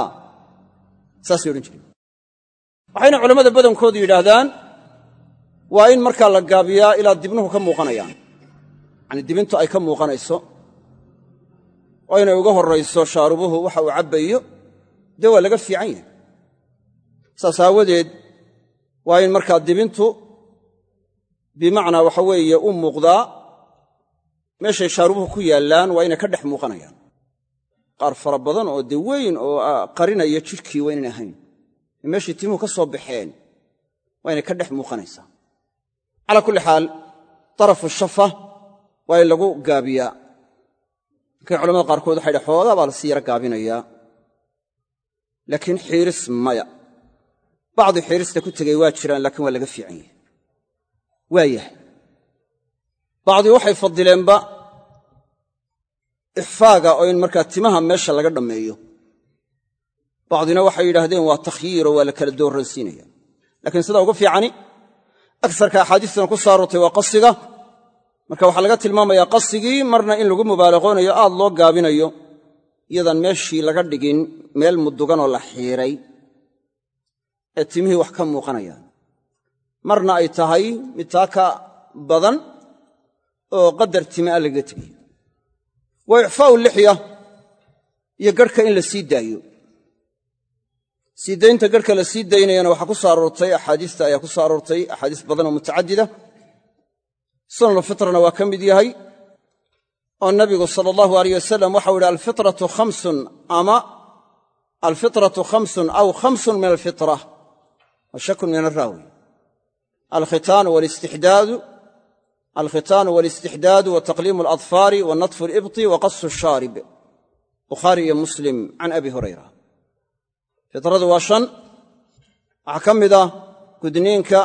saasay odhan jireen waxayna culammada badankoodu yidhaahdaan waa in markaa la gaabiyaa ilaa dibnuhu ka muuqanayaan. Yacanii dibintu ay ka muuqanayso oo inay uga horrayso shaarubuhu waxa uu cabbayo dee waa laga fiican yahay. Saas aawadeed waa in markaa dibintu bimacnaa waxa weeye u muuqdaa meeshay shaarubuhu ku yaallaan waa inay ka dhex muuqanayaan qaar fara badan oo dee weyn oo qarinaya jidhkii waa ynan ahayn. Ee meeshay timuhu ka soo baxeen waa inay ka dhex muuqanaysaa calaa kulli xaal darafu shafa waa in lagu gaabiyaa. Markay culamada qaarkood waxay dhahen xoogaa baa la sii yara gaabinayaa laakiin xiiris maya. Bacdi xiirista ku tegay waa jiraan laakiin waa laga fiican yahay. Waa yahay. Bacdii waxay fadileenba ixfaaga oo in markaa timaha meesha laga dhammeeyo. Bacdina waxay yidhaahdeen waa takhyiiroo waa la kala doorransiinaya laakiin sida ugu fiicani agsarka axaadiistan ku saarortay waa qasiga. Marka waxaa laga tilmaamayaa qasigii marna in lagu mubaalaqoonayo aad loo gaabinayo iyadaan meeshii laga dhigin meel muduganoo la xiiray ee timihii wax ka muuqanayaan marna ay tahay mid taa ka badan oo qadar time a lagaga tegayo wa icfaa'u lixya iyo garhka in la sii daayo. Sii daynta garhka la sii daynayana waxaa ku soo aroortay axaadiista ayaa ku soo aroortay axaadiis badan oo mutacadida sunanulfitrana waa ka mid yahay oo nabigu sala allahu alayh wasalam waxau yidhi alfitratu khamsun ama alfitratu khamsun aw khamsun min alfitra wa min walistixdaadu alkhitaanu walistixdaadu wa taqliimu aladfaari wa natfu alibti wa qasu shaarib bukhaari iyo muslim can abi hurayra fitradu waa shan waxaa ka mida gudniinka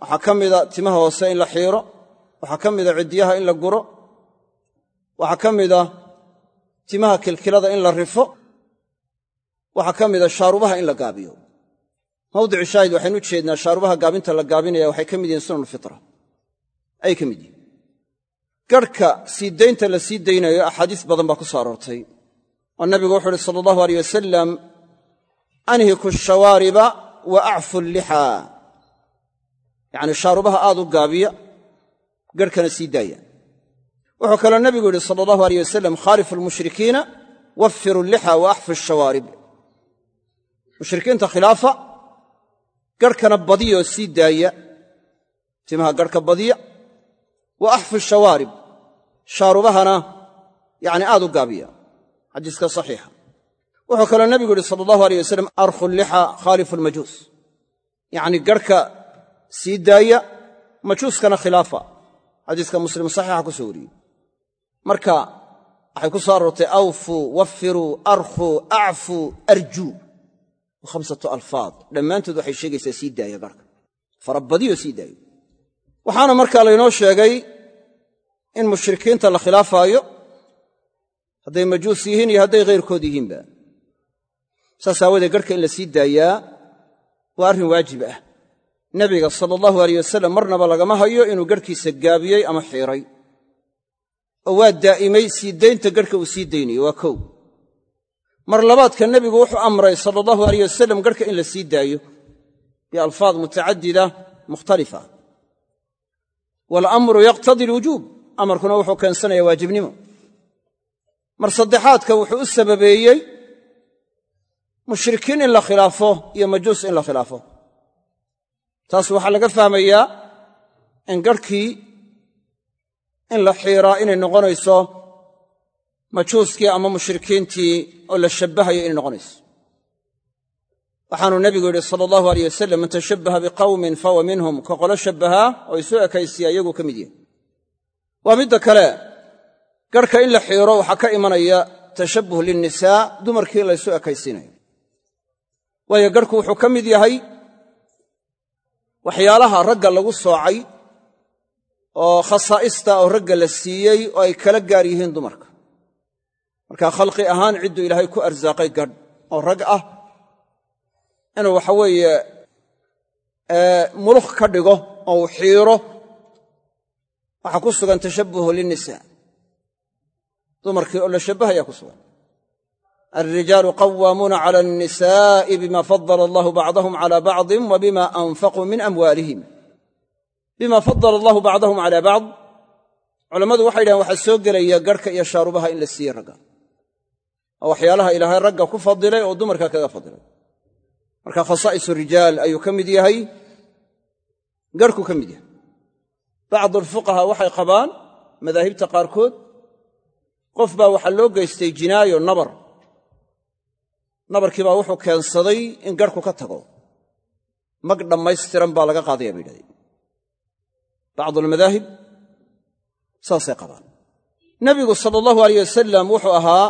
waxaa ka mida timaha hoose in la xiiro waxaa ka mida ciddiyaha in la guro waxaa ka mida timaha kilkilada in la rifo waxaa ka mida shaarubaha in la gaabiyo mawdicu shaahid ka mid ayay ka mid yihiin. Garhka sii daynta la sii daynayo axaadiis badan baa ku soo aroortay. Oo nabigu wuxu uhi sala allahu aleyh wasalam anhiku shawaariba wa acfu llixaa yacni shaarubaha aad u gaabiya garhkana sii daaya. Wuxuu kaloo nabigu yidhi sala allahu aleyh wasalam khaalifu lmushrikiina waffiru llixa wa axfu shawaarib. Mushrikiinta khilaafa garhkana badiyoo sii daaya. Timaha garhka badiya wa axfu shawaarib shaarubahana yacni aad u gaabiya xadiiska saxiixa wuxuu kaloo nabigu yidhi sala allahu aleyh wasalam arkhu llixa khaalifu lmajuus yacni garhka sii daaya majuuskana khilaafa xadiiska muslim saxiixa ku soo wariyey marka waxay ku soo aroortay awfuu waffiruu arkhuu acfuu arjuu khamsatu alfaad dhammaantood waxay sheegaysaa sii daaya garhka farabadiyo sii daayo waxaana markaa laynoo sheegay in mushrikiinta la khilaafaayo. Hadday majuus yihiin iyo hadday khayrkood yihiinba. Saas aawadeed garhka in la sii daayaa waa arrin waajib ah. Nebiga sala allahu aleyh wasalam marnaba lagama hayo inuu garhkiisa gaabiyey ama xiiray. Oo waa daa'imay sii daynta garhka uu sii daynayo waa kow. Mar labaadka nebigu wuxuu amray sala allahu aleyh wasalam garhka in la sii daayo. Bialfaad mutacadida mukhtalifa waalamru yaqtadi alwujuub amarkuna wuxuu keensanaya waajibnimo mar saddexaadka wuxuu u sababeeyey mushrikiin in la khilaafo iyo majuus in la khilaafo taas waxaa laga fahmayaa in garhkii in la xiiraa inay noqonayso majuuskii ama mushrikiintii oo la shabbahayo inay noqonayso waxaanuu nebigu yidhi sala allahu aleyh wasalam man tashabbaha biqawmin fahuwa minhum ka qolo shabbahaa oo isu ekaysiya iyaguu ka mid yahay waa midda kale garhka in la xiiro waxaa ka imanaya tashabbuh linnisaa dumarkii laysu ekaysiinayo. Waayo garhku wuxuu ka mid yahay waxyaalaha ragga lagu soocay oo khasaa'ista oo ragga la siiyey oo ay kala gaar yihiin dumarka. Marka khalqi ahaan cidduu ilaahay ku arsaaqay gadh oo rag ah inuu waxa weeye mulukh ka dhigo oo uu xiiro waxaa ku sugan tashabbuhu linnisaa dumarkii oo la shabbahaya ku sugan. Alrijaalu qawaamuuna cala annisaa'i bima fadala allahu bacdahum cala bacdin wa bima anfaquu min amwaalihim. Bima fadala allahu bacdahum cala bacd culammadu waxay dhahen waxaa soo gelaya garhka iyo shaarubaha in la siiyey ragga. Oo waxyaalaha ilaahay ragga ku fadilay oo dumarka kaga fadilay marka khasaa'isu rijaal ayuu ka mid yahay garhku ka mid yahay. Bacdu alfuqahaa waxay qabaan madaahibta qaarkood qof baa waxaa loo geystay jinaayo nabar. Nabarkii baa wuxuu keensaday in garhku ka tago. Mag dhammaystiran baa laga qaadaya bay yidhahdeen bacdulmadaahib saasay qabaan. Nebigu sala allahu aleyh wasalam wuxuu ahaa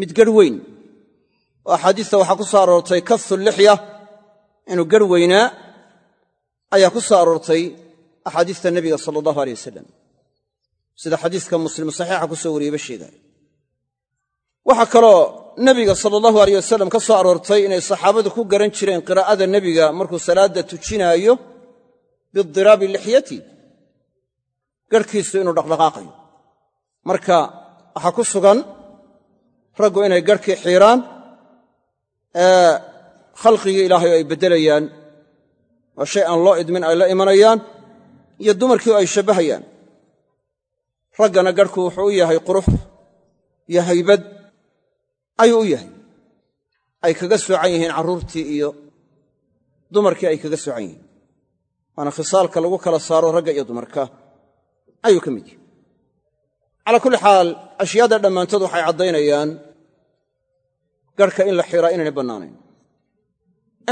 mid garh weyn oo axaadiista waxaa ku soo aroortay kafu lixya inuu garh weynaa ayaa ku soo aroortay axaadiista nebiga sala allahu aleyh wasalam sida xadiiska muslim saxiixa ku soo wariyeyba sheegaayo waxaa kaloo nebiga sala allahu aleyh wasalam ka soo aroortay inay saxaabadu ku garan jireen qiraa'ada nebiga markuu salaadda tujinaayo bidiraabi lixyati garhkiisu inuu dhaqdhaqaaqayo. Marka waxaa ku sugan raggu inay garhkii xiiraan khalqigii ilaahay oo ay beddelayaan waa shay aan loo idmin ay la imanayaan iyo dumarkii ay shabbahayaan raggana garhku wuxuu u yahay qurux iyo haybad ayuu u yahay. Ay kaga soocan yihiin carruurtii iyo dumarkii ay kaga soocan yihiin. Waana khisaalka lagu kala saaro ragga iyo dumarka. Ayuu ka mid yahay. Calaa kulli xaal ashyaada dhammaantood waxay caddaynayaan garhka in la xiraa inaynay bannaanayn.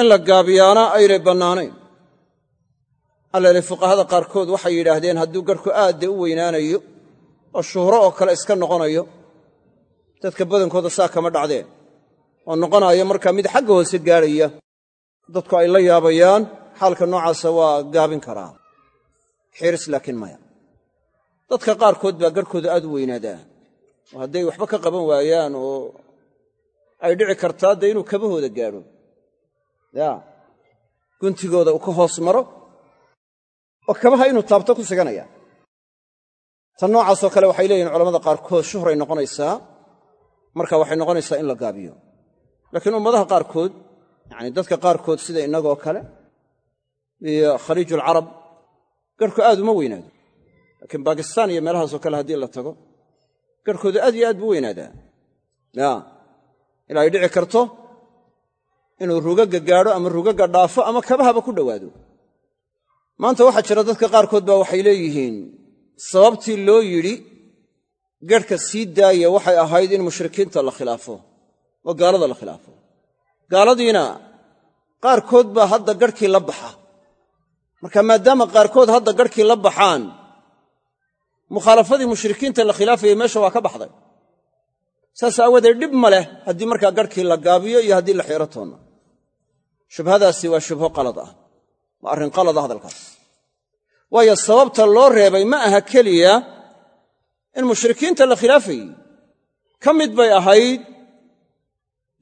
In la gaabiyaana aynay bannaanayn. Allele fuqahada qaarkood waxay yidhaahdeen hadduu garhku aadde u weynaanayo oo shuhro oo kale iska noqonayo dadka badankooda saa kama dhacdeen. Oo noqonaayo markaa mid xagga hoose gaadhaya dadku ay la yaabayaan xaalka noocaasa waa gaabin karaa xiris laakiin maya. Dadka qaarkood baa garhkooda aad u weynaadaa oo hadday waxba ka qaban waayaan oo ay dhici kartaa dee inuu kabahooda gaadho. Ya. Guntigooda uu ka hoos maro. Oo kabaha inuu taabto ku siganaya. Tan noocaasoo kale waxay leeyihiin culamada qaarkood shuhray noqonaysaa. Marka waxay noqonaysaa in la gaabiyo. Laakiin ummadaha qaarkood yacani dadka qaarkood sida innagoo kale iyo khaliijulcarab garhku aad uma weynaado. Laakiin baakistaan iyo meelahaasoo kale haddii la tago garhkooda aad iyo aad buu weynaadaa ay dhici karto inuu rugagga gaadho ama rugagga dhaafo ama kabahaba ku dhowaado. Maanta waxaa jira dadka qaarkood baa waxay leeyihiin sababtii loo yidhi garhka sii daaya waxay ahayd in mushrikiinta la khilaafo oo gaalada la khilaafo. Gaaladiina qaarkood baa hadda garhkii la baxa. Marka maadaama qaarkood hadda garhkii la baxaan mukhaalafadii mushrikiinta la khilaafayay meesha waa ka baxday saas aawadeed dhib ma leh haddii markaa garhkii la gaabiyo iyo haddii la xiiro toonna shubhadaasi waa shubho qalad ah waa arrin qalada hadalkaas. Waayo sababta loo reebay ma aha keliya in mushrikiinta la khilaafayey ka mid bay ahayd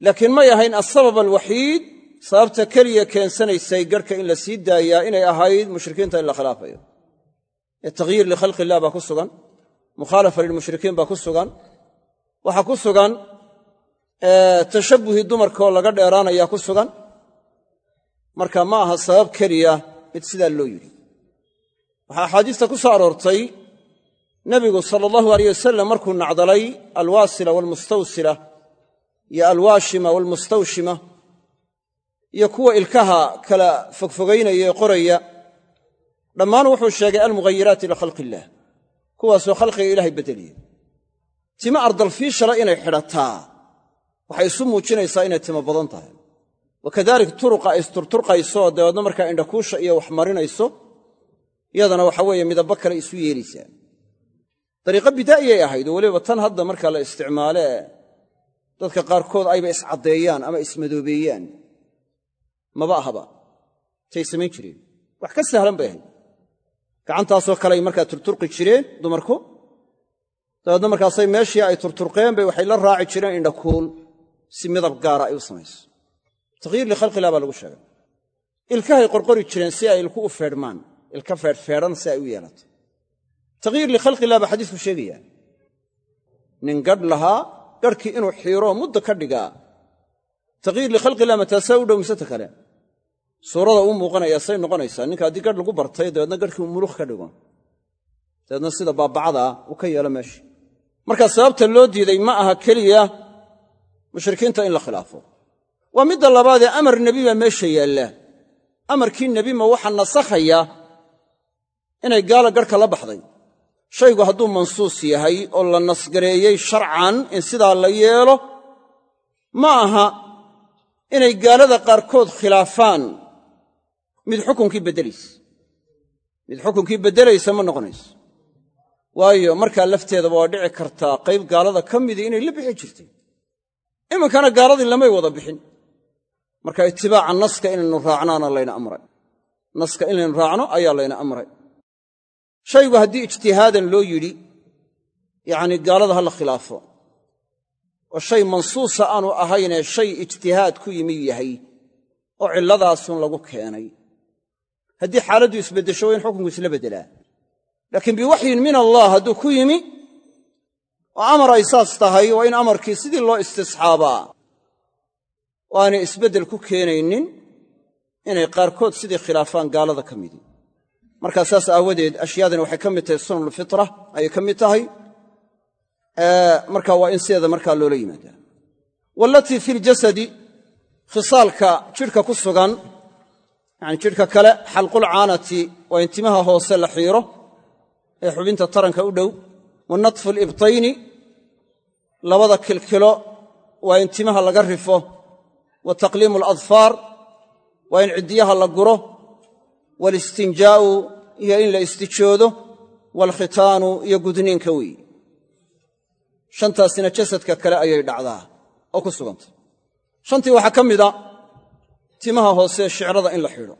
laakiin may ahayn asabab alwaxiid sababta keliya keensanaysay garhka in la sii daayaa inay ahayd mushrikiinta in la khilaafayo. Ee takhyiir likhalqi illah baa ku sugan mukhaalafa lilmushrikiin baa ku sugan waxaa ku sugan tashabbuhii dumarkaoo laga dheeraanayaa ku sugan. Marka ma aha sabab keliya mid sidaa loo yidhi. Waxaa axaadiista ku soo aroortay nebigu sala allahu aleyh wasalam markuu nacdalay alwaasila waalmustawsila iyo alwaashima waalmustawshima iyo kuwa ilkaha kala fogfogaynaya ee qoraya dhammaan wuxuu sheegay almughayiraati likhalqi illaah kuwaasoo khalqiga ilaahay beddeliya tima ardalfiishala inay xidhataa. Waxay isu muujinaysaa inay timo badan tahay. Wa kadalik turuqa ay isturturqayso dabeedna markaa indhakuusha iyo wax marinayso iyadana waxa weeye midabbo kale isu yeelaysaa dariiqo bidaa'iyay ahayd oo weliba tan hadda markaa la isticmaalee dadka qaarkood ayba iscaddeeyaan ama ismadoobeeyaan maba ahaba. Tay samayn jireen. Wax ka sahlan bay ahayd. Gacantaasoo kale ay markaa turturqi jireen dumarku dabeedna markaasay meeshii ay turturqeen bay waxay la raaci jireen indhakuul si midab gaara ay u samayso. Takhyiir likhalqilah baa lagu sheegay. Ilkahay qorqori jireen si ay ilku u feedhmaan ilka feedhfeedhan si ay u yeelato. Takhyiir likhalqilah baa xadiisku sheegaya nin gadh lahaa gadhkii inuu xiiroo mudda ka dhigaa. Takhyiir likhalqilah ma taasaa u dhow miseta kale. Suurada uu muuqanaya say noqonaysaa ninka haddii gadh lagu bartay dabeedna gadhkii uu muluk ka dhigo. Dabeedna sida baabacada uu ka yeelo meesha marka sababta loo diiday ma aha keliya mushrikiinta in la khilaafo. Waa midda labaadee amar nebi baa meesha yaalla. Amarkii nebi ma waxaa nasakhaya inay gaala garhka la baxday. Shaygu hadduu mansuus yahay oo la nasgareeyey sharcan in sidaa la yeelo ma aha inay gaalada qaarkood khilaafaan. Mid xukunkii beddelaysa mid xukunkii beddelaysa ma noqonayso waayo markaa lafteedaba waa dhici kartaa qayb gaalada ka midii inay la bixi jirtay. Iminkana gaaladii lamay wada bixin. Marka itibaaca naska inaynu raacnaana layna amray. Naska inaynu raacno ayaa layna amray. Shaygu haddii ijtihaadan loo yidhi yacnii gaalada ha la khilaafo. Oo shay mansuusa aanu ahaynee shay ijtihaad ku yimi yahay oo cilladaasun lagu keenay. Haddii xaaladdu isbeddesho in xukunku isla beddelaa laakiin biwaxyin min allah hadduu ku yimi oo amar ay saas tahay waa in amarkii sidii loo istisxaabaa. Oo aanay isbeddel ku keenaynin inay qaarkood sidii khilaafaan gaalada ka midii markaa saas aawadeed ashyaadani waxay ka mid tahay sunanulfitra ayay ka mid tahay. Marka waa in sideeda markaa loola yimaadaa. Wallatii fi ljasadi khisaalka jidhka hoose la xiiro ee xubinta taranka u dhow. Wa natfu alibtayni labada kilkilo waa in timaha laga rifo. Wa taqliimu aladfaar waa in ciddiyaha la guro. Walistinjaa'u iyo in la istijoodo. Waalkhitaanu iyo gudniinka weeyi shantaasina jasadka kale ayay dhacdaa oo ku sugantay shantii waxaa ka mida timaha hoosee shicrada in la xidho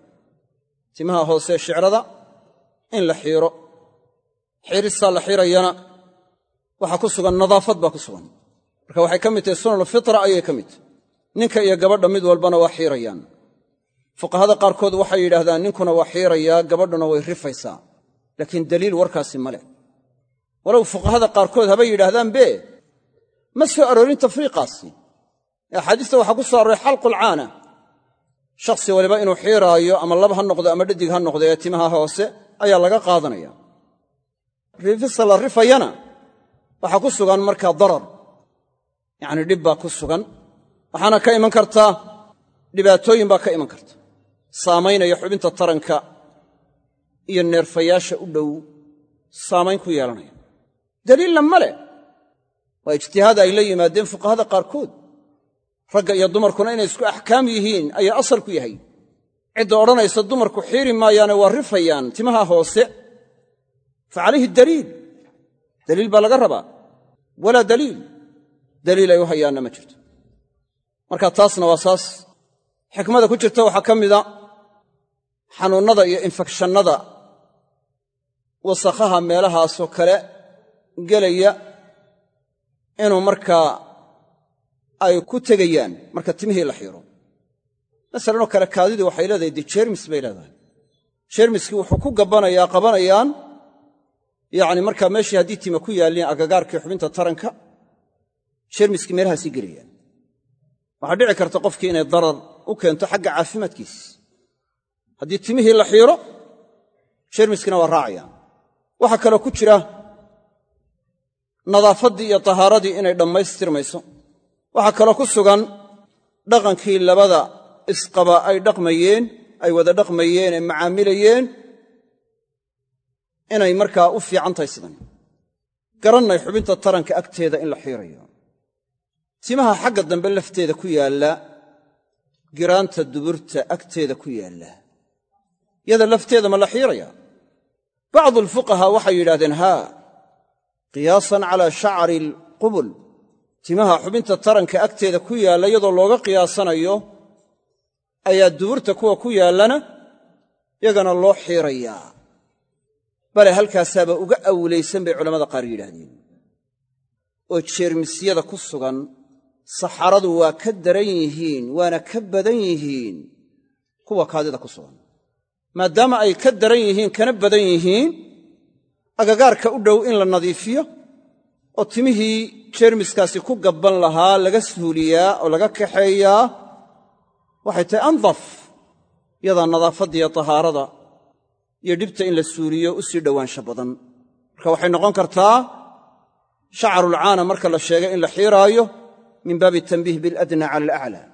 timaha hoosee shicrada in la xiiro xiiristaa la xirayana waxaa ku sugan nadaafad baa ku sugan. Marka waxay ka mid tahay sunanulfitra ayay ka mid tahay. Ninka iyo gabadha mid walbana waa xiirayaan. Fuqahada qaarkood waxay yidhaahdaan ninkuna waa xiirayaa gabadhuna way rifaysaa. Laakiin daliil warkaasi ma leh. Walow fuqahada qaarkood habay yidhaahdaanbe ma soo aroorin tafriiqaasi. Axaadiista waxaa ku soo arooray xalqulcaana shakhsi waliba inuu xiiraayo ama lab ha noqdo ama dhadig ha noqdo ee timaha hoose ayaa laga qaadanaya rifista la rifayana waxaa ku sugan markaa darar. Yacnii dhib baa ku sugan. Waxaana ka iman kartaa dhibaatooyin baa ka iman karta. Saamaynaya xubinta taranka iyo neerfayaasha u dhow saamayn ku yeelanaya. Daliilna ma leh. Waa ijtihaad ay la yimaadeen fuqahada qaarkood. Ragga iyo dumarkuna inay isku axkaam yihiin ayaa asal ku yahay. Cidda odhanaysa dumarku xiiri maayaane waa rifayaan timaha hoose fa calayhi daliil daliil baa laga rabaa walaa daliil daliil ay u hayaanna ma jirto marka taasna waa saas xikmada ku jirta waxaa ka mida xanuunnada iyo infekshannada wasakhaha meelahaasoo kale gelaya inuu markaa ay ku tegayaan marka timihii la xiiro masalanoo kale kaadidii waxay leedahay dee jeermis bay leedahay jeermiskii wuxuu ku gabbanayaa qabanayaan yacni markaa meeshii haddii tima ku yaalliin agagaarkii xubinta taranka jeermiskii meelahaasii gelayaan. Waxaa dhici karta qofkii inay darar u keento xagga caafimaadkiis. Haddii timihii la xiiro jeermiskina waa raacayaan. Waxaa kaloo ku jira nadaafaddii iyo tahaaradii inay dhammaystirmayso. Waxaa kaloo ku sugan dhaqankii labada isqaba ay dhaqmayeen ay wada dhaqmayeen ee macaamilayeen inay markaa u fiican tahay sidan. Garannay xubinta taranka agteeda in la xiirayo. Timaha xagga dambe lafteeda ku yaalla giraanta duburta agteeda ku yaalla. Yada lafteeda ma la xiiraya? Bacdu alfuqahaa waxay yidhahdeen haa qiyaasan calaa shacri alqubul. Timaha xubinta taranka agteeda ku yaalla iyadoo looga qiyaasanayo ayaa duburta kuwa ku yaallana yagana loo xiirayaa bale halkaasaaba uga awlaysan bay culammada qaar yidhaahdeen. Oo jeermisyada ku sugan saxaradu waa ka daran yihiin waana ka badan yihiin kuwa kaadida ku sugan. Maadaama ay ka daran yihiin kana badan yihiin agagaarka u dhow in la nadiifiyo oo timihii jeermiskaasi ku gabban lahaa laga suuliyaa oo laga kaxeeyaa waxay tahay andaf yadaa nadaafaddiiyo tahaarada iyo dhibta in la suuliyo u sii dhowaansha badan. Marka waxay noqon kartaa shacarulcaana marka la sheegay in la xiiraayo min baabi tanbiih biladna cala alaclaa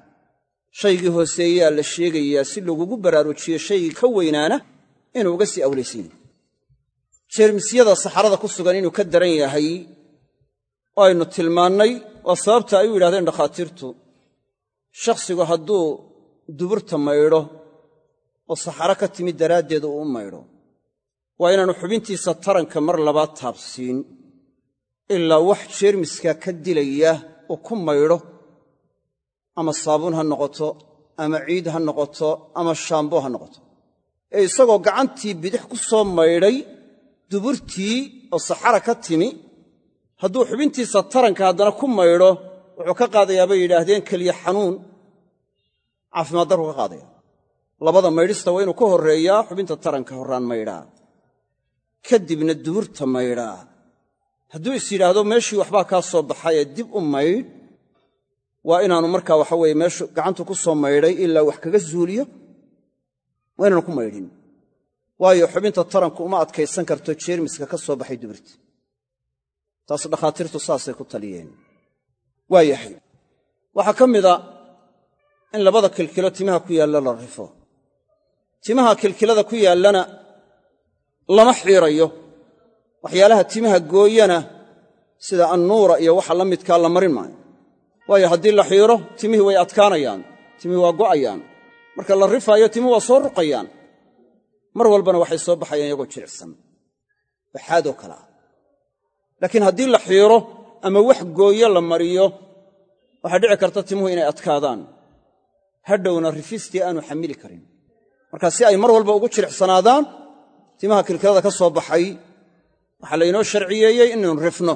shaygii hooseeyaa la sheegayaa si lagugu baraarujiyo shaygii ka weynaana inuu uga sii awlaysan yahay jeermisyada saxarada ku sugan inuu ka daran yahay oo aynu tilmaannay waa sababta ay u yidhahdeen dhakhaatiirtu. Shakhsigu hadduu duburta maydho oo saxaro ka timid daraaddeed uu u maydho waa inaanu xubintiisa taranka mar labaad taabsiin ilaa wax jeermiskaa ka dilaya uu ku maydho ama saabuun ha noqoto ama ciid ha noqoto ama shaambo ha noqoto. Ee isagoo gacantii bidix ku soo maydhay duburtii oo saxara ka timi hadduu xubintiisa taranka haddana ku maydho wuxuu ka qaadayaa bay yidhaahdeen keliya xanuun caafimaad darku ka qaadaya labada maydhista waa inuu ka horreeyaa xubinta taranka horraan maydhaa kadibna duburta maydhaa hadduu is yidhaahdo meeshii waxbaa kaa soo baxayee dib u maydh waa inaanu markaa waxa weeye meeshu gacantu ku soo maydhay ilaa wax kaga zuuliyo waa inaanu ku maydhin. Waayo xubinta taranku uma adkaysan karto jeermiska ka soo baxay duburta taas dhakhaatiirtu saasay ku taliyeen. Waa yahay waxaa ka mida in labada kilkilo timaha ku yaalla la rifo timaha kilkilada ku yaallana lama xiirayo. Waxyaalaha timaha gooyana sida annuura iyo waxa la midkaa la marin maayo. Waayo haddii la xiiro timihii way adkaanayaan timihii waa go'ayaan. Marka la rifaayo timihi waa soo ruqayaan. Mar walbana waxay soo baxayaan iyagoo jilicsan. Baxaadoo kale ah. Laakiin haddii la xiiro ama wax gooyo la mariyo waxaa dhici karta timuhu inay adkaadaan. Hadhowna rifistii aanu xamili karin marka si ay mar walba ugu jilicsanaadaan timaha kilkilada ka soo baxay waxaa laynoo sharciyeeyey inaynu rifno.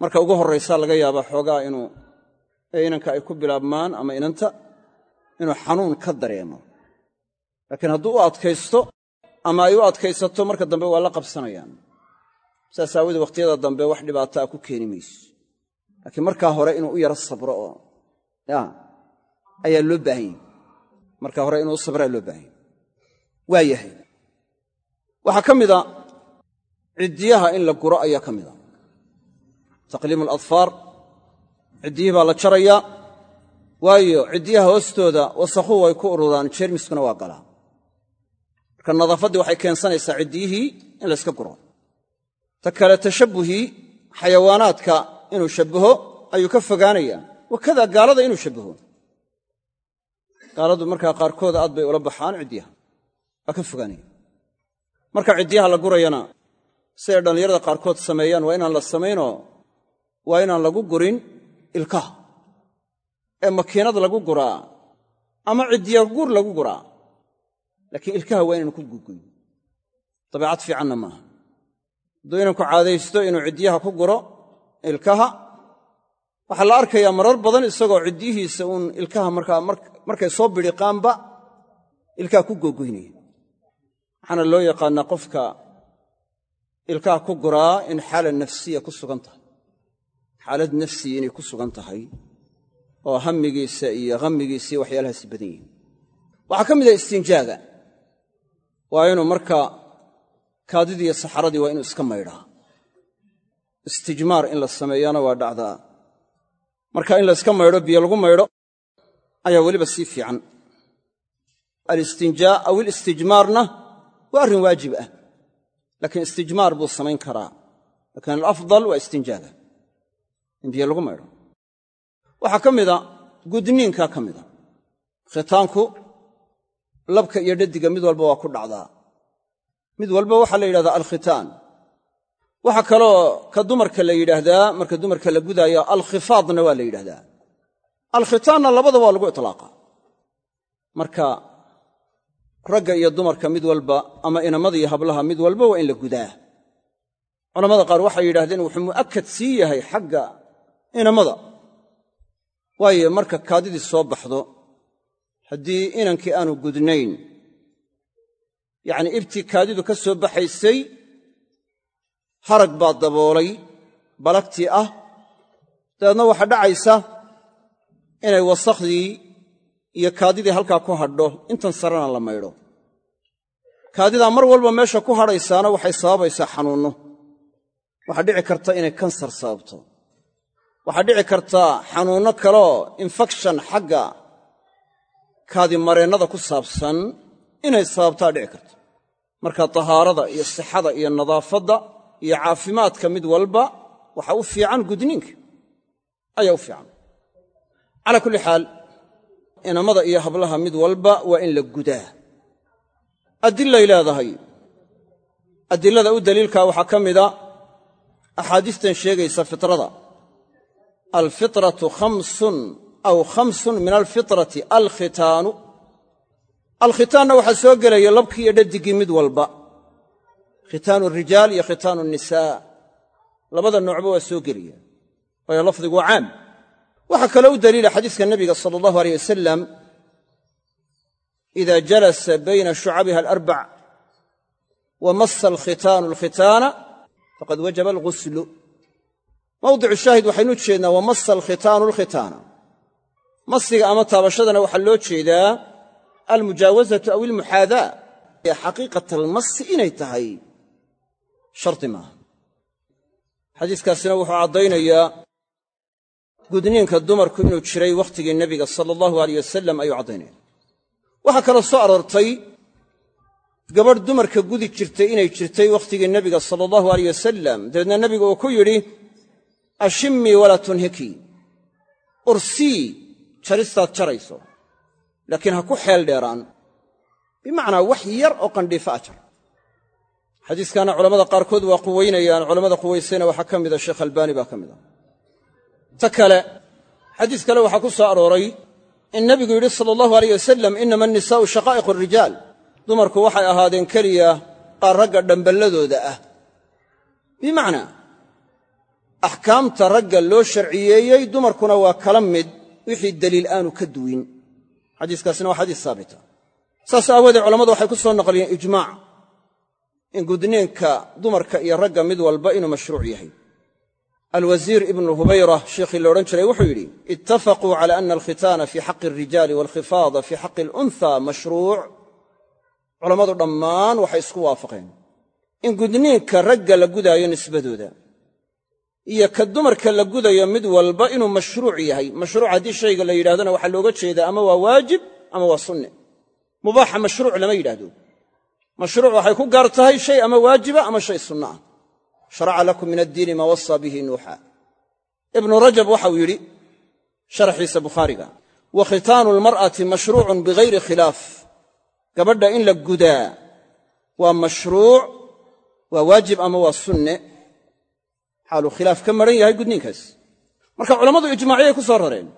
Marka ugu horraysaa laga yaabaa xoogaa inuu inanka ay ku bilaabmaan ama inanta inuu xanuun ka dareemo. Laakiin hadduu u adkaysto ama ay u adkaysato marka dambe waa la qabsanayaan. Saas aawadee wakhtiyada dambe wax dhibaataa ku keeni mayso. Laakiin markaa hore inuu u yaro sabro oo ya ayaa loo baahan yahy markaa hore inuu sabraa loo baahan yahy waa yahay. Waxaa ka mida ciddiyaha in la guro ayaa ka mida taqliimu aladfaar ciddiyihii baa la jarayaa waayo ciddiyaha hoostooda wasakhuhu way ku ururaan jeermiskuna waa galaa. Marka nadaafaddii waxay keensanaysaa ciddiyihii in layska guro. Ta kale tashabbuhii xayawaanaadka inuu shabbaho ayuu ka fogaanayaa. Wakada gaalada inuu shabbaho gaaladu markaa qaarkood aad bay ula baxaan ciddiyaha. Waa ka fogaanaya marka ciddiyaha la gurayana siday dhallinyarada qaarkood sameeyaan waa inaan la samaynoo waa inaan lagu gurin ilkaha. Ee makiinad lagu guraa ama ciddiya gur lagu guraa. Laakiin ilkaha waa inaan ku gugoyn dabeicad fiicanna maaha hadduu inanku caadaysto inuu ciddiyaha ku guro ilkaha waxaa la arkayaa marar badan isagoo ciddiyihiisa uun ilkaha markaa markay soo bidhiqaanba ilkaha ku googoynaya waxaana loo yaqaannaa qofka ilkaha ku guraa in xaala nafsiya ku sugan tahay. Xaalad nafsiya inay ku sugan tahay oo hammigiisa iyo hammigiisa iyo waxyaalahaasi badan yihiin. Waxaa ka mid ah istinjaaga. Waa inuu marka kaadidii iyo saxaradii waa inuu iska maydhaa. Istijmaar in la sameeyana waa dhacdaa. Marka in la yska maydho biyo lagu maydho ayaa weliba sii fiican. Alistinjaa aw ilistijmaarna waa arrin waajib ah laakiin istijmaar buu samayn karaa. Laakiin alafdal waa istinjaaga in biyo lagu maydho. Waxaa ka mida gudniinkaa ka mida. Khitaanku labka iyo dhadiga mid walba waa ku dhacdaa. Mid walba waxaa la yidhahdaa alkhitaan. Waxaa kaloo ka dumarka la yidhaahdaa marka dumarka la gudaayo alkhifaadna waa la yidhahdaa alkhitaanna labada waa lagu itlaaqa marka ragga iyo dumarka mid walba ama inamada iyo hablaha mid walba waa in la gudaa. Culammada qaar waxay yidhahdeen wuxuu mu'akad sii yahay xagga inamada. Waayo marka kaadidii soo baxdo haddii inankii aanu gudnayn yacnii ibtii kaadidu ka soo baxaysay harag baa daboolay balagtii ah dabeedna waxaa dhacaysa inay wasakhdii iyo kaadidii halkaa ku hadho intan sarena la maydho. Kaadidaa mar walba meesha ku hadhaysaana waxay sababaysaa xanuunno. Waxaa dhici karta inay kansar sababto waxaa dhici karta xanuunno kaleoo infekshan xagga kaadimareennada ku saabsan inay sababtaa dhici karto marka tahaarada iyo sixada iyo nadaafadda iyo caafimaadka mid walba waxa u fiican gudniinka. Ayaa u fiican calaa kulli xaal inamada iyo hablaha mid walba waa in la gudaa. Adilay leedahay. Adilada u daliilkaa waxaa ka mida axaadiistan sheegaysa fitrada. Alfitratu khamsun aw khamsun min alfitrati alkhitaanu. Alkhitaanna waxaa soo gelaya labkii iyo dhadigii mid walba. Khitaanu rijaal iyo khitaanu nisaa. Labada noocba waa soo gelaya waayo lafdigu waa caam waxaa kaloo u daliila xadiiska nabiga sala allahu aleyh wasalam ida jalasa bayna shucabiha alarbac wa massa alkhitaanu alkhitaana faqad wajaba alguslu mawdicu shaahid waxaynu jeednaa wa massa alkhitaanu alkhitaana. Masiga ama taabashadana waxaa loo jeedaa almujaawazatu aw ilmuxaadaa ee xaqiiqat almasi inay tahay shardi maaha. Xadiiskaasina wuxuu caddaynayaa gudniinka dumarku inuu jiray wakhtigii nebiga sala allahu aleyh wasalam ayuu caddaynaya waxaa kaloo soo aroortay gabadh dumarka gudi jirtay inay jirtay wakhtigii nebiga sala allahu aleyh wasalam dabeedna nebigu uu ku yidhi ashimii walaa tunhikii ursii jaristaad jarayso. Laakiin ha ku xeel dheeraan. Bimacnaa wax yar oo qandhiifa a jar. Xadiiskaana culamada qaarkood waa quwaynayaan culamada quwaysayna waxaa ka mida sheekh albaani baa ka mid a ta kale xadiis kale waxaa ku soo arooray in nebigu yidhi sala allahu alayh wasalam inama annisaa'u shaqaa'iqu arijaal dumarku waxay ahaadeen keliya qaar ragga dhamballadooda ah. Bimacnaa axkaamta ragga loo sharciyeeyey dumarkuna waa kala mid wixii deliil aanu ka duwin. Xadiiskaasina waa xadiis saabita. Saas aawoodee culammadu waxay ku soo naqliyeen ijmaac in gudniinka dumarka iyo ragga mid walba inuu mashruuc yahay alwasiir ibnu hubayra sheikhii la odhan jiray wuxuu yidhi ittafaquu cala ana alkhitaana fii xaqi alrijaali waalkhifaada fii xaqi alunha mashruuc culammadu dhammaan waxay isku waafaqeen. In gudniinka ragga la gudaayo nisbadooda iyo ka dumarka la gudayo mid walba inuu mashruuc yahay. Mashruuc haddii shayga la yidhahdona waxaa looga jeedaa ama waa waajib ama waa sunne. Mubaaxa mashruuc lama yidhaahdo. Mashruuc waxay ku gaar tahay shay ama waajiba ama shay sunna ah sharaca lakum min addiini maa wasaa bihi nuuxa. Ibnu rajab waxau yidhi sharaxiisa bukhaariga wa khitaanu almar'ati mashruucun bigayri khilaaf. Gabadha in la gudaa waa mashruuc waa waajib ama waa sunne? Xaaluu khilaaf ka maran yahay gudniinkaas. Marka culammadu ijmaacyay ku soo rareen.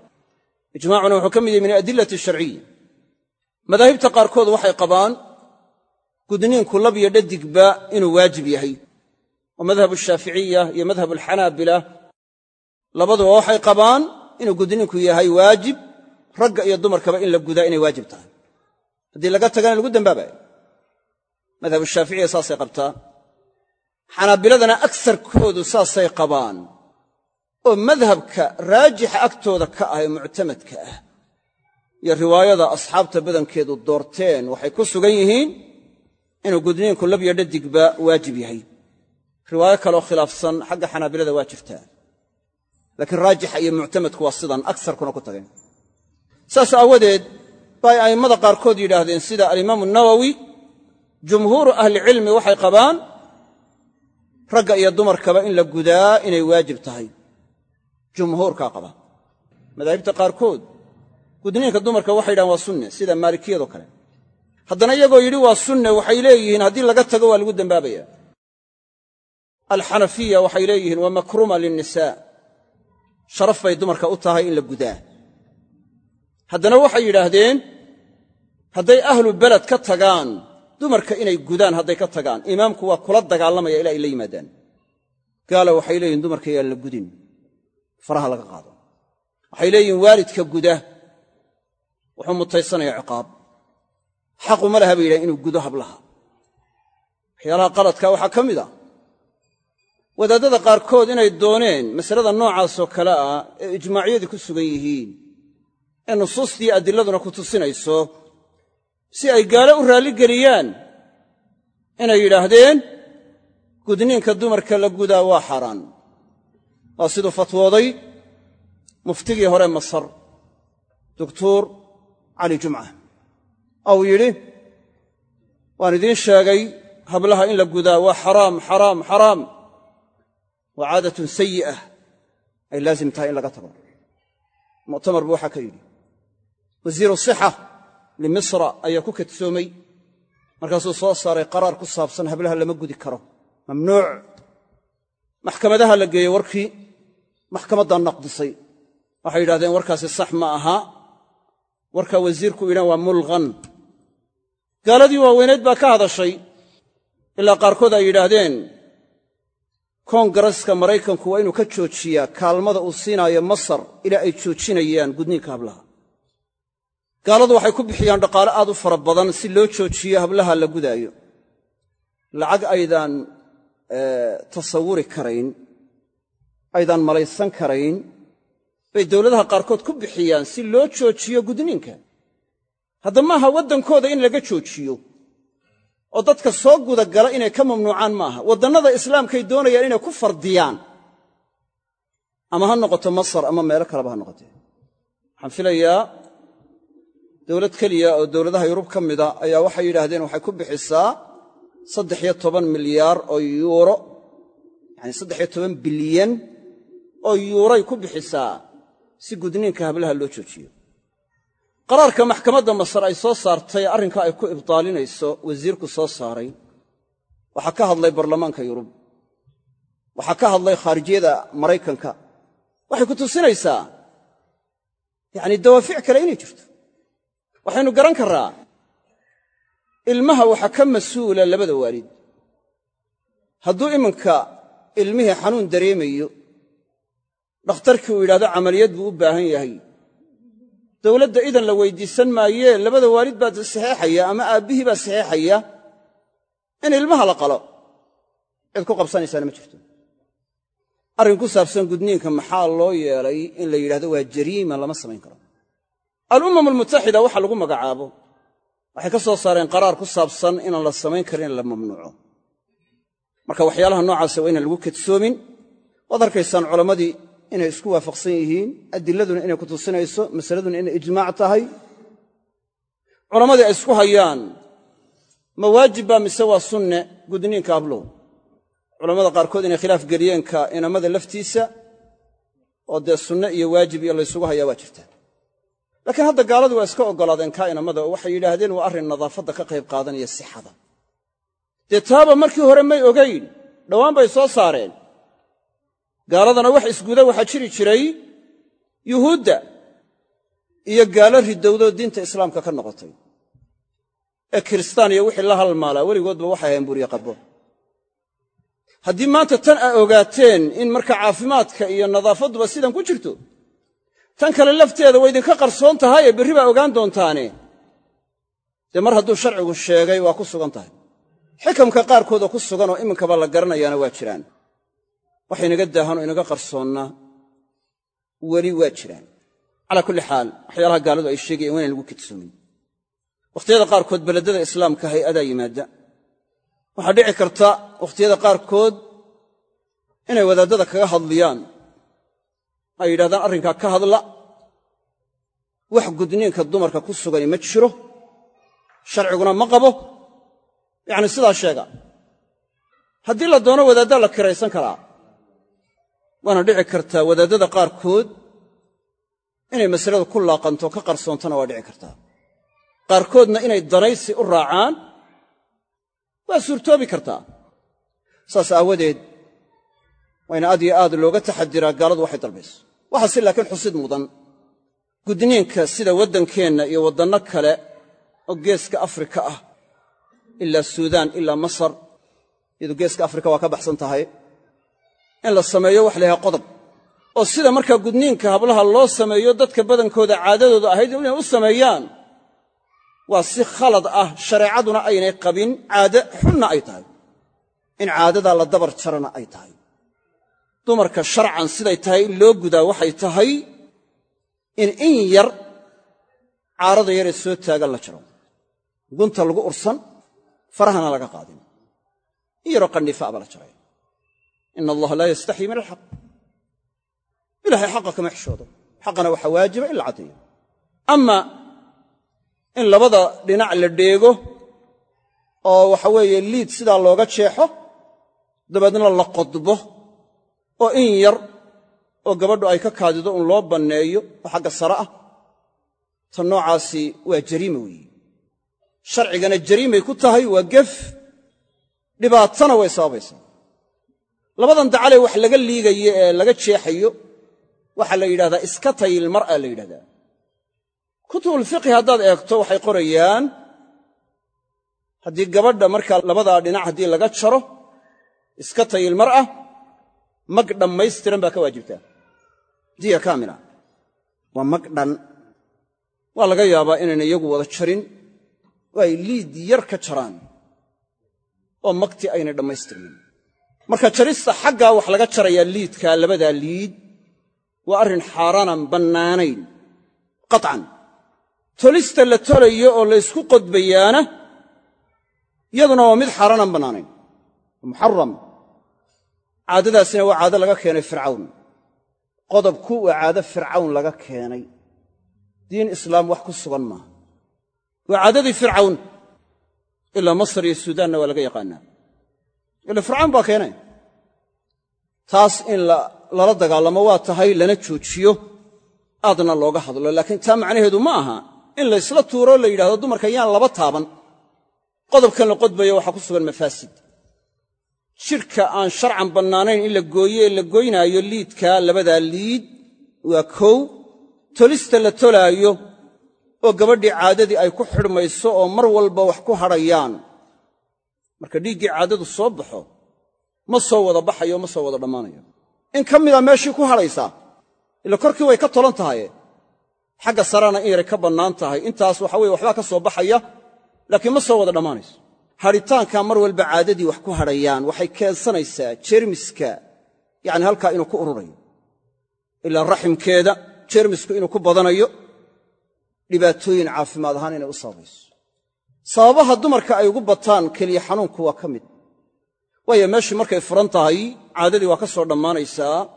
Ijmaacuna wuxuu ka mid yahay min adilati sharciya madaahibta qaarkood waxay qabaan gudniinku lab iyo dhadigba inuu waajib yahay oo madhabu shaaficiya iyo madhabu alxanaabila labaduba waxay qabaan inuu gudniinku yahay waajib ragga iyo dumarkaba in la gudaa inay waajib tahay. Haddii laga tagana lagu dambaabayo madhabu shaaficiya saasay qabtaa. Xanaabiladana agsarkoodu saasay qabaan oo madhabka raajixa agtooda ka ah ee muctamadka ah iyo riwaayada asxaabta badankeedu doorteen waxay ku sugan yihiin inuu gudniinku labyo dhadigba waajib yahay riwaayo kaloo khilaafsan xagga xanaabilada waa jirtaa. Laakiin raajixa iyo muctamadku waa sidan agsarkuna ku tageen. Saas aawadeed bay a'immada qaarkood yidhaahdeen sida alimaamu nawowi jumhuuru ahlicilmi waxay qabaan ragga iyo dumarkaba in la gudaa inay waajib tahay. Jumhuurkaa qaba. Madaahibta qaarkood gudniinka dumarka waxay yidhahan waa sunne sida maalikiyadoo kale. Haddana iyagoo yidhi waa sunne waxay leeyihiin haddii laga tago waa lagu dembaabaya alxanafiya waxay leeyihiin waa makruma linnisaa. Sharaf bay dumarka u tahay in la gudaa. Haddana waxay yidhaahdeen hadday ahlu beled ka tagaan dumarka inay gudaan hadday ka tagaan. Imaamku waa kula dagaalamaya ilaa ay la yimaadaan. Gaala waxay leeyihiin dumarka yaan la gudin faraha laga qaado. Waxay leeyihiin waalidka guda. Wuxuu mutaysanayaa ciqaab. Xaquma laha bay yidhahen inuu gudo hablaha. Waxyaalaha qaladka waxaa ka mid a wadaadada qaarkood inay dooneen masalada noocaasoo kale ah ee ijmaacyadii ku sugan yihiin ee nusuustii adilladuna ku tusinayso si ay gaalo u raalligeliyaan inay yidhaahdeen gudniinka dumarka la gudaa waa xaaraan waa siduu fatwooday muftigii hore masar doktuur cali jumca. Ou yidhi waan idiin sheegay hablaha in la gudaa waa xaraam xaraam xaraam waa caadatun sayi'ah ay laazim tahay in laga tago. Mu'tamar buu waxaa ka yidhi. Wasiiru sixa limisra ayaa ku kadsoomay markaasuu soo saaray qaraar ku saabsan hablaha lama gudi karo. Mamnuuc. Maxkamadaha la geeyey warkii maxkamaddaa naqdisay. Waxay yidhahdeen warkaasi sax ma aha. Warkaa wasiirku yidhahan waa mulqan. Gaaladii waaweyneed baa ka hadashay. Ilaa qaarkood ay yidhaahdeen koongareska maraykanku waa inuu ka joojiyaa kaalmada uu siinaayo masar ilaa ay joojinayaan gudniinka hablaha. Gaaladu waxay ku bixiyaan dhaqaale aad u fara badan si loo joojiyo hablaha la gudaayo. Lacag aydaan tasawuri karayn aydaan malaysan karayn bay dowladaha qaarkood ku bixiyaan si loo joojiyo gudniinka. Hadda maaha waddankooda in laga joojiyo oo dadka soo gudagala inay ka mamnuucaan maaha. Waddannada islaamkay doonayaan inay ku fardiyaan. Ama ha noqoto masar ama meelo kaleba ha noqotee. Waxaan filayaa dowlad keliya oo dowladaha yurub ka mida ayaa waxay yidhaahdeen waxay ku bixisaa saddex iyo toban milyaar oo yuuro yacani saddex iyo toban bilyan oo yuuray ku bixisaa si gudniinka hablaha loo joojiyo qaraarka maxkamadda masar ay soo saartay arrinka ay ku ibtaalinayso wasiirku soo saaray. Waxaa ka hadlay baarlamaanka yurub. Waxaa ka hadlay khaarijiyada maraykanka. Waxay ku tusinaysaa yacni dawaafic kale inay jirto. Waxaynu garan karraa ilmaha waxaa ka mas'uula labada waalid. Hadduu iminka ilmihii xanuun dareemayo dhakhtarkii uu yidhahdo camaliyad buu u baahan yahay dowladda idan la weydiisan maayee labada waalid baa saxeexaya ama aabbihii baa saxeexaya in ilmaha la qalo. Cid ku qabsanaysaana ma jirto. Arrin ku saabsan gudniinka maxaa loo yeelay in la yidhahdo waa jariima lama samayn karo. Al'ummam almutaxida waxa lagu magacaabo. Waxay ka soo saareen qaraar ku saabsan inaan la samayn karin in la mamnuuco. Marka waxyaalaha noocaasa waa inaan lagu kadsoomin waad arkaysaan culammadii inay isku waafaqsan yihiin adiladuna inay ku tusinayso masaladuna inay ijmaac tahay. Culammadii ay isku hayaan ma waajib baa mise waa sunne? Gudniinka hablow culammada qaarkood inay khilaaf geliyeenka inamada laftiisa oo dee sunne iyo waajib iyo laysugu hayaa waa jirtaa laakiin hadda gaaladu waa iska oggolaadeen kaa inamada oo waxay yidhaahdeen waa arrin nadaafadda ka qayb qaadanaya sixada. Dee taaba markii hore may ogayn dhowaan bay soo saareen gaaladana wax isguda waxaa jiri jiray yuhuudda iyo gaalo ridowdoo diinta islaamka ka noqotay. Ee kiristaan iyo wixii la halmaalaa weligoodba waxay ahayn buryo qabbo haddii maanta tan aa ogaateen in marka caafimaadka iyo nadaafadduba sidan ku jirto tan kale lafteeda way idinka qarsoon tahay ee berri baa ogaan doontaane. Dee mar hadduu sharcigu sheegay waa ku sugan tahay. Xikamka qaarkoodoo ku sugan oo iminkaba la garanayaana waa jiraan wax inaga daahan oo inaga qarsoonnaa weli waa jiraan. Calaa kulli xaal waxyaalaha gaaladu ay sheegayan waa lagu kidsoomin. Wakhtiyada qaarkood beledada islaamka hay'adaa yimaadda waxaa dhici karta wakhtiyada qaarkood inay wadaaddada kaga hadliyaan. Ay yidhahdaan arrinkaa ka hadla. Wax gudniinka dumarka ku sugani ma jiro. Sharciguna ma qabo. Yacni sidaa sheega. Haddii la doono wadaaddaa la kiraysan karaa waana dhici kartaa wadaaddada qaarkood inay masaladu ku laaqanto ka qarsoontona waa dhici kartaa qaarkoodna inay danaysi u raacaan waa suurtoobi kartaa saas aawadeed waa in aad iyo aad looga taxadiraa gaaladu waxay dalbayso. Waxaase laakiin xusid mudan. Gudniinka sida waddankeenna iyo waddanno kale oo geeska afrika ah ilaa suudaan ilaa masar iyadu geeska afrika waa ka baxsan tahay in la sameeyo wax la yahay qodob. Oo sida markaa gudniinka hablaha loo sameeyo dadka badankooda caadadooda ahayd inay u sameeyaan waa si khalad ah shareecaduna aynay qabin caade xunna ay tahay. In caadadaa la dabar jarana ay tahay. Dumarka sharcan siday tahay in loo gudaa waxay tahay in in yar caarada yaree soo taagan la jaro. Gunta lagu ursan farahana laga qaadin. In yaroo qannifa aba la jaray ina allaha laa yastaxyii min alxaq ilahay xaqa kama xishoodo xaqana waxaa waajiba in la caddeeyo ama in labada dhinac la dheego oo waxa weeye liid sidaa looga jeexo dabeedna la qodbo oo in yar oo gabadhu ay ka kaadido un loo banneeyo oo xagga sare ah ta noocaasi waa jariima weeye sharcigana jariimay ku tahay waa gef dhibaatana way sababaysaa labadan dacalee wax laga liigayo ee laga jeexayo waxaa la yidhahdaa iskatayil mar'a la yidhahdaa. Kutubulfiqhi haddaad eegto waxay qorayaan haddii gabadha markaa labadaa dhinac haddii laga jaro iskatayil mar'a mag dhammaystiran baa ka waajibtaa diya kaamila. Waa mag dhan. Waa laga yaabaa inayna iyagu wada jarin. Oo ay liid yar ka jaraan. Oo magtii aynay dhammaystirmin marka jarista xaggaa wax laga jarayaa liidkaa labadaa liid waa arrin xaaraanan bannaanayn qaطcan tolista la tolayo oo laysku qodbayaana yaduna waa mid xaaraanan bannaanayn. Muxaram caadadaasina waa caado laga keenay fircawn. Qodobku waa caado fircawn laga keenay. Diin islaam wax ku sugan maaha. Waa caadadii fircawn. Ilaa masar iyo suudaanna waa laga yaqaanaa ila fircawn baa keenay. Taas in lala dagaalamo waa tahay lana joojiyo aadna looga hadlo. Laakiin taa macnaheedu ma aha in laysla tuuro la yidhahdo dumarka yaan laba taaban. Qodobkan la qodbayo waxaa ku sugan mafaasid. Jidhka aan sharcan bannaanayn in la gooyo la goynaayo liidkaa labadaa liid waa kow. Tolista la tolaayo oo gabadhii caadadii ay ku xidhmayso oo mar walba wax ku hadhayaan marka dhiiggii caadadu soo baxo ma soo wada baxayo ma soo wada dhammaanayo. In ka mida meeshii ku hadhaysaa ila korkii way ka tolan tahaye. Xagga sarena in yaray ka bannaan tahay. Intaas waxa weye waxbaa ka soo baxaya laakiin ma soo wada dhammaanayso. Hadhitaankaa mar walba caadadii wax ku hadhayaan waxay keensanaysaa jeermiska yacni halkaa inuu ku ururayo. Ilaa raximkeeda jeermisku inuu ku badanayo dhibaatooyin caafimaad ahaan inay u sababayso sababaha dumarka ay ugu bataan keliya xanuunku waa ka mid. Waayo meeshii markay furan tahay caadadii waa ka soo dhammaanaysaa.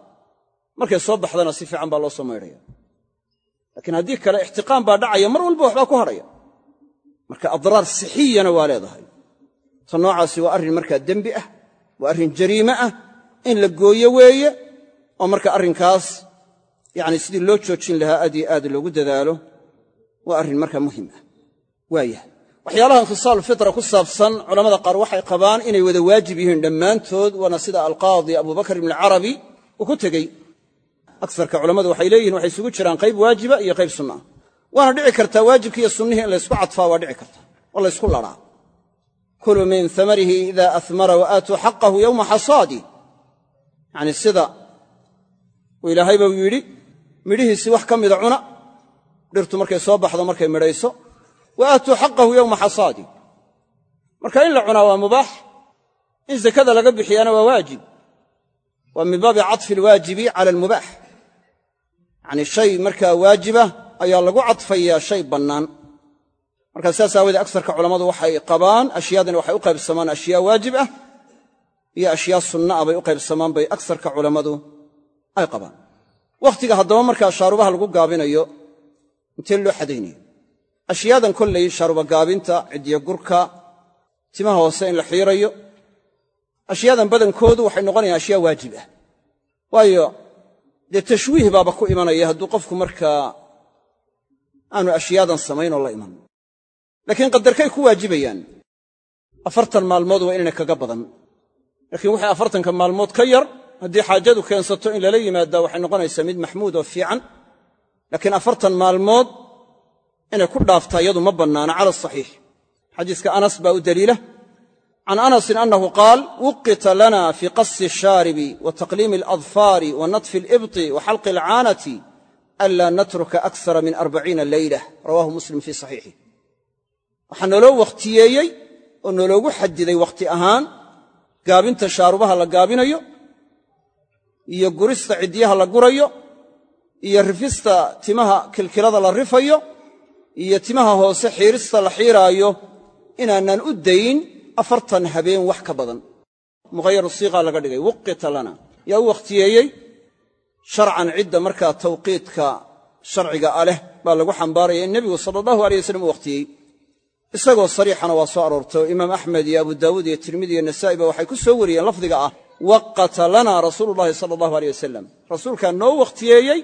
Markay soo baxdana si fiican baa loo soo maydhaya. Laakiin haddii kale ixtiqaam baa dhacaya mar walba waxbaa ku hadhaya marka adraar sixiyana waa leedahay. Ta noocaasi waa arrin markaa dembi ah waa arrin jariime ah in la gooyo weeye oo marka arrinkaas yacni sidii loo joojin lahaa aad iyo aad loogu dadaalo waa arrin markaa muhiim ah. Waayahay waxyaalahan khisaalu fitra ku saabsan culammada qaar waxay qabaan inay wada waajib yihiin dhammaantood waana sida alqaadi abubakar ibn alcarabi uu ku tegey. Aksarka culammadu waxay leeyihiin waxay isugu jiraan qayb waajiba iyo qayb sunna. Waana dhici kartaa waajibkii iyo sunnihii in laysku cadfaa waa dhici karta oo laysku ladhaa kuluu min amarihi ida amara wa aatuu xaqahu yowma xasaadi yacni sida uu ilaahayba uu yidhi midhihiisii wax ka mida cuna dhirtu markay soo baxdo markay midhayso wa aatuu xaqahu yowma xasaadi marka in la cunaa waa mubaax in zakada laga bixiyaana waa waajib waa min baabi caطfi alwaajibi cala almubaax yacnii shay markaa waajiba ayaa lagu cadfayaa shay bannaan markaa sidaas aawoodee agsarka culammadu waxay qabaan ashyaadani waxay u qaybsamaan ashyaa waajib ah iyo ashyaa sunna ah bay u qaybsamaan bay agsarka culammadu ay qabaan wakhtiga haddaba markaa shaarubaha lagu gaabinayo intee loo xadaynayo ashyaadan kollay shaaruba gaabinta ciddiyo gurka timaha hoose in la xiirayo ashyaadan badankoodu waxay noqonayaan ashyaa waajib ah. Waayo dee tashwiih baaba ku imanaya hadduu qofku markaa aanu ashyaadan samaynoo la iman. Laakiin qadarkay ku waajibayaan. Afartan maalmood waa inayna kaga badan. Laakiin waxay afartanka maalmood ka yar haddii xaajadu keensato in lala yimaadaa waxay noqonaysaa mid maxmuud oo fiican. Laakiin afartan maalmood inay ku dhaaftaa iyadu ma bannaana cala asaxiix xadiiska anas baa u daliila can anasin annahu qaal wuqita lana fii qasi ashaaribi wa taqliimi aladfaari wa natfi alibti wa xalqi alcaanati anlaa natruka akara min arbaciina leylah rawaahu muslim fii saxiixih waxaa naloo wakhtiyeeyey oo naloogu xadiday wakhti ahaan gaabinta shaarubaha la gaabinayo iyo gurista ciddiyaha la gurayo iyo rifista timaha kilkilada la rifayo iyo timaha hoose xiirista la xiiraayo inaanaan u dayn afartan habeen wax ka badan. Muqhayaru siiqa laga dhigay wuqita lana. Yaa u wakhtiyeeyey sharcan cidda markaa tawqiidka sharciga ah leh baa lagu xambaaraya in nebigu sala allahu alay wasalam u wakhtiyey isagoo sariixana waa soo aroortay oo imaam axmed iyo abu daawuud iyo tirmidi iyo nasaa'iba waxay ku soo wariyeen lafdiga ah waqata lana rasuulu llahi sala allahu aleyh wasalam rasuulkaa noo wakhtiyeeyey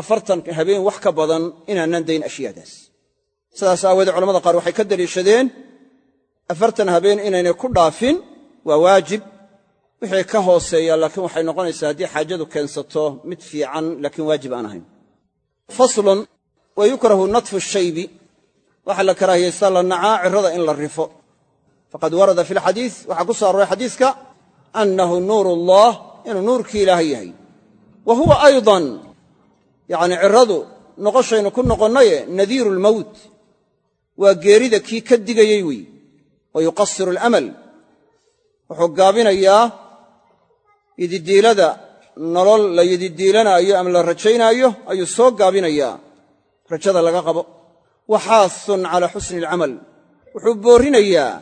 afartan habeen wax ka badan inaanaan dayn ashyaadaas sidaas aawoodee culamada qaar waxay ka daliishadeen afartan habeen inaynay ku dhaafin waa waajib. Wixii ka hooseeya laakiin waxay noqonaysaa haddii xaajadu keensato mid fiican laakiin waajib aan ahayn. Faslun wa yukrahu natfu shaybi. Waxaa la karaahiyaysaa la nacaa cirada in la rifo. Faqad warada fi lxadiis waxaa ku soo arooray xadiiska annahu nuur allah inuu nuurkii ilaahay yahay. Wa huwa aydan yacni ciradu noqoshaynu ku noqonnaye nadiiru lmowt waa geerida kii ka digayey wey wa yuqasiru alamal. Wuxuu gaabinayaa yididiilada nolol la yididiilanaayo ama la rajaynaayo ayuu soo gaabinayaa. Rajada laga qabo. Wa xaasun calaa xusni alcamal wuxuu boorrinayaa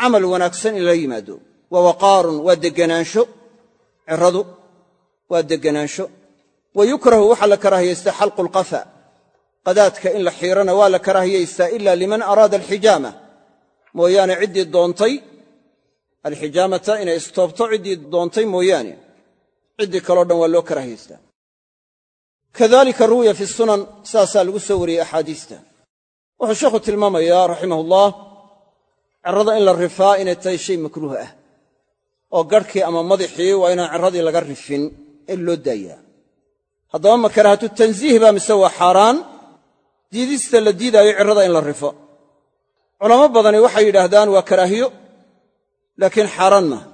camal wanaagsan in lala yimaado. Wa waqaarun. Waa degganaansho ciradu. Waa degganaansho wa yukrahu waxaa la karaahiyaystaa xalqu alqafa qadaadka in la xiirana waa la karaahiyaystaa ila liman araada alxijaama mooyaane ciddii doontay alxijaamata inay istoobto ciddii doontay mooyaane ciddii kaleo dhan waa loo karahaystaa kadalika ruwiya fi sunan saasaa lagu soo wariyey axaadiista wuxuu sheekhu tilmaamayaa raximahullah cirrada in la rifaa inay tahay shay makruuh ah oo garhkii ama madaxii waa inaan cirradii laga rifin ee loo daayaa haddaba ma karaahatu tansiih baa mise waa xaaraan? Diidista la diidaayo cirrada in la rifo. Culamo badani waxay yidhaahdaan waa karaahiyo laakiin xaaraan maaha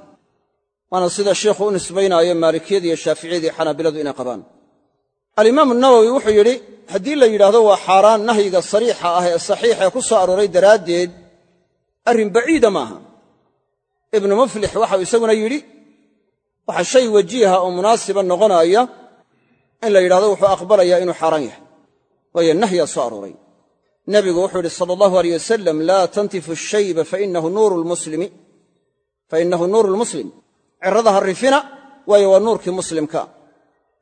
waana sida sheikhu u nisbaynaayo maalikiyada iyo shaaficiyada iyo xanaabiladu inay qabaan. Alimaamu nawowi wuxuu yidhi haddii la yidhaahdo waa xaaraan nahyiga sariixa ah ee saxiixee ku soo arooray daraaddeed arrin baciida maaha ibnu muflix waxau isaguna yidhi waxa shay wajiiha oo munaasiba noqonaya in la yidhahdo wuxuu aqbalayaa inuu xaaraan yahay. Waayo nahyaa soo arooray. Nebigu wuxuu yidhi sala allahu aleyh wasalam laa tantifu shayba fainahu nuuru lmuslim cirrada ha rifina waayo waa nuurkii muslimka.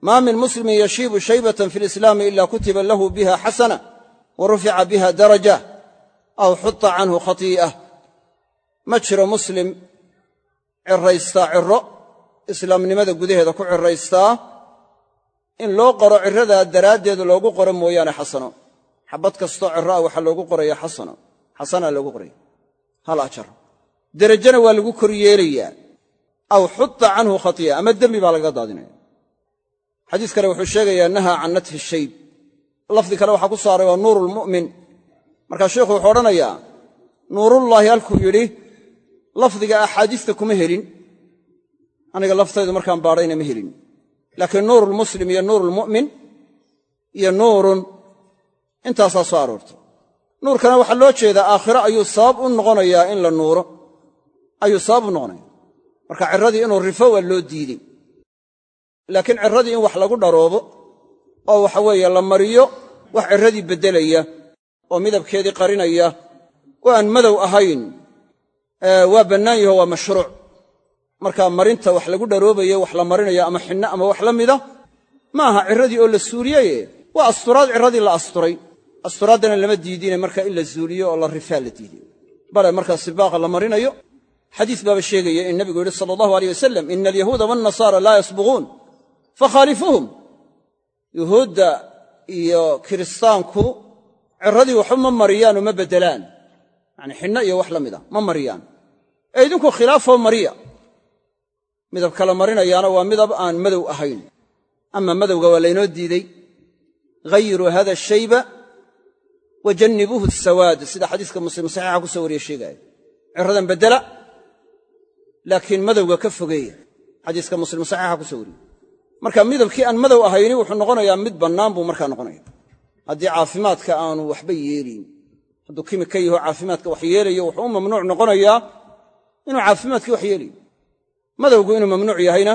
Maa min muslimin yashiibu shaybatan fi lislaami ila kutiba lahu biha xasana wa rufica biha daraja aw xuta canhu khatii'ah. Ma jiro muslim ciraystaa ciro islaamnimada gudaheeda ku ciraystaa in loo qoro ciradaa daraaddeed loogu qoro mooyaane xasano. Xabad kastoo ciro ah waxaa loogu qoraya xasano. Xasanaa loogu qoraya hal ajar. Derajana waa lagu kor yeelayaa. Aw xuta canhu khatii'a ama dembi baa lagaga daadinaya xadiis kale wuxuu sheegayaa nahaa can natfi shayb lafdi kale waxaa ku saaray waa nuuru markaa sheikhu wuxuu odhanayaa nuurullaahi halkuu yidhi lafdiga axaadiista kuma helin. Aniga laftaydu markaan baadhayna ma helin laakiin nuurulmuslim iyo nuurulmu'min iyo nuurun intaasaa soo aroortay nuurkana waxaa loo jeedaa aakhiro ayuu sabab u noqonayaa in la nuuro. Ayuu sabab u noqonaya marka ciradii inuu rifo waa loo diidey laakiin ciradii in wax lagu dharoobo oo waxa weeye la mariyo wax ciradii beddelaya oo midabkeedii qarinaya oo aan madow ahayn waa bannaan yaho waa mashruuc marka marinta wax lagu dharoobayo wax la marinayo ama xinno ama wax la mida ma aha ciradii oo la suuliyeye waa asturaad ciradii la asturay. Asturaaddana lama diidine marka in la zuuliyo oo la rifaa la diiday bale markaa sibaaqa la marinayo xadiis baaba sheegaya in nabigu yidhi sala allahu aleyh wasalam ina alyahuuda waannasaara laa yasbuquun fakhaalifuuhum yuhuudda iyo kiristaanku ciradii waxba ma mariyaan oo ma beddelaan. Yacni xinno iyo wax la mida ma mariyaan. Ee idinku khilaafoo mariya midab kala marinayaana waa midab aan madow ahayn. Ama madowga waa laynoo diidey. Ghayiruu hada shayba wa jannibuuhu sawaad sida xadiiska muslim saxiixa ku soo wariye sheegaaya ciradan beddela laakiin madowga ka fogeeya. Xadiiska muslim saxiixa ku soo wariye marka midabkii aan madow ahayni wuxuu noqonayaa mid bannaan buu markaa noqonaya haddii caafimaadka aanu waxba yeelin hadduu kimika yaho caafimaadka wax yeelayo wuxuu u mamnuuc noqonayaa inuu caafimaadkii wax yeelayo madowgu inuu mamnuuc yahayna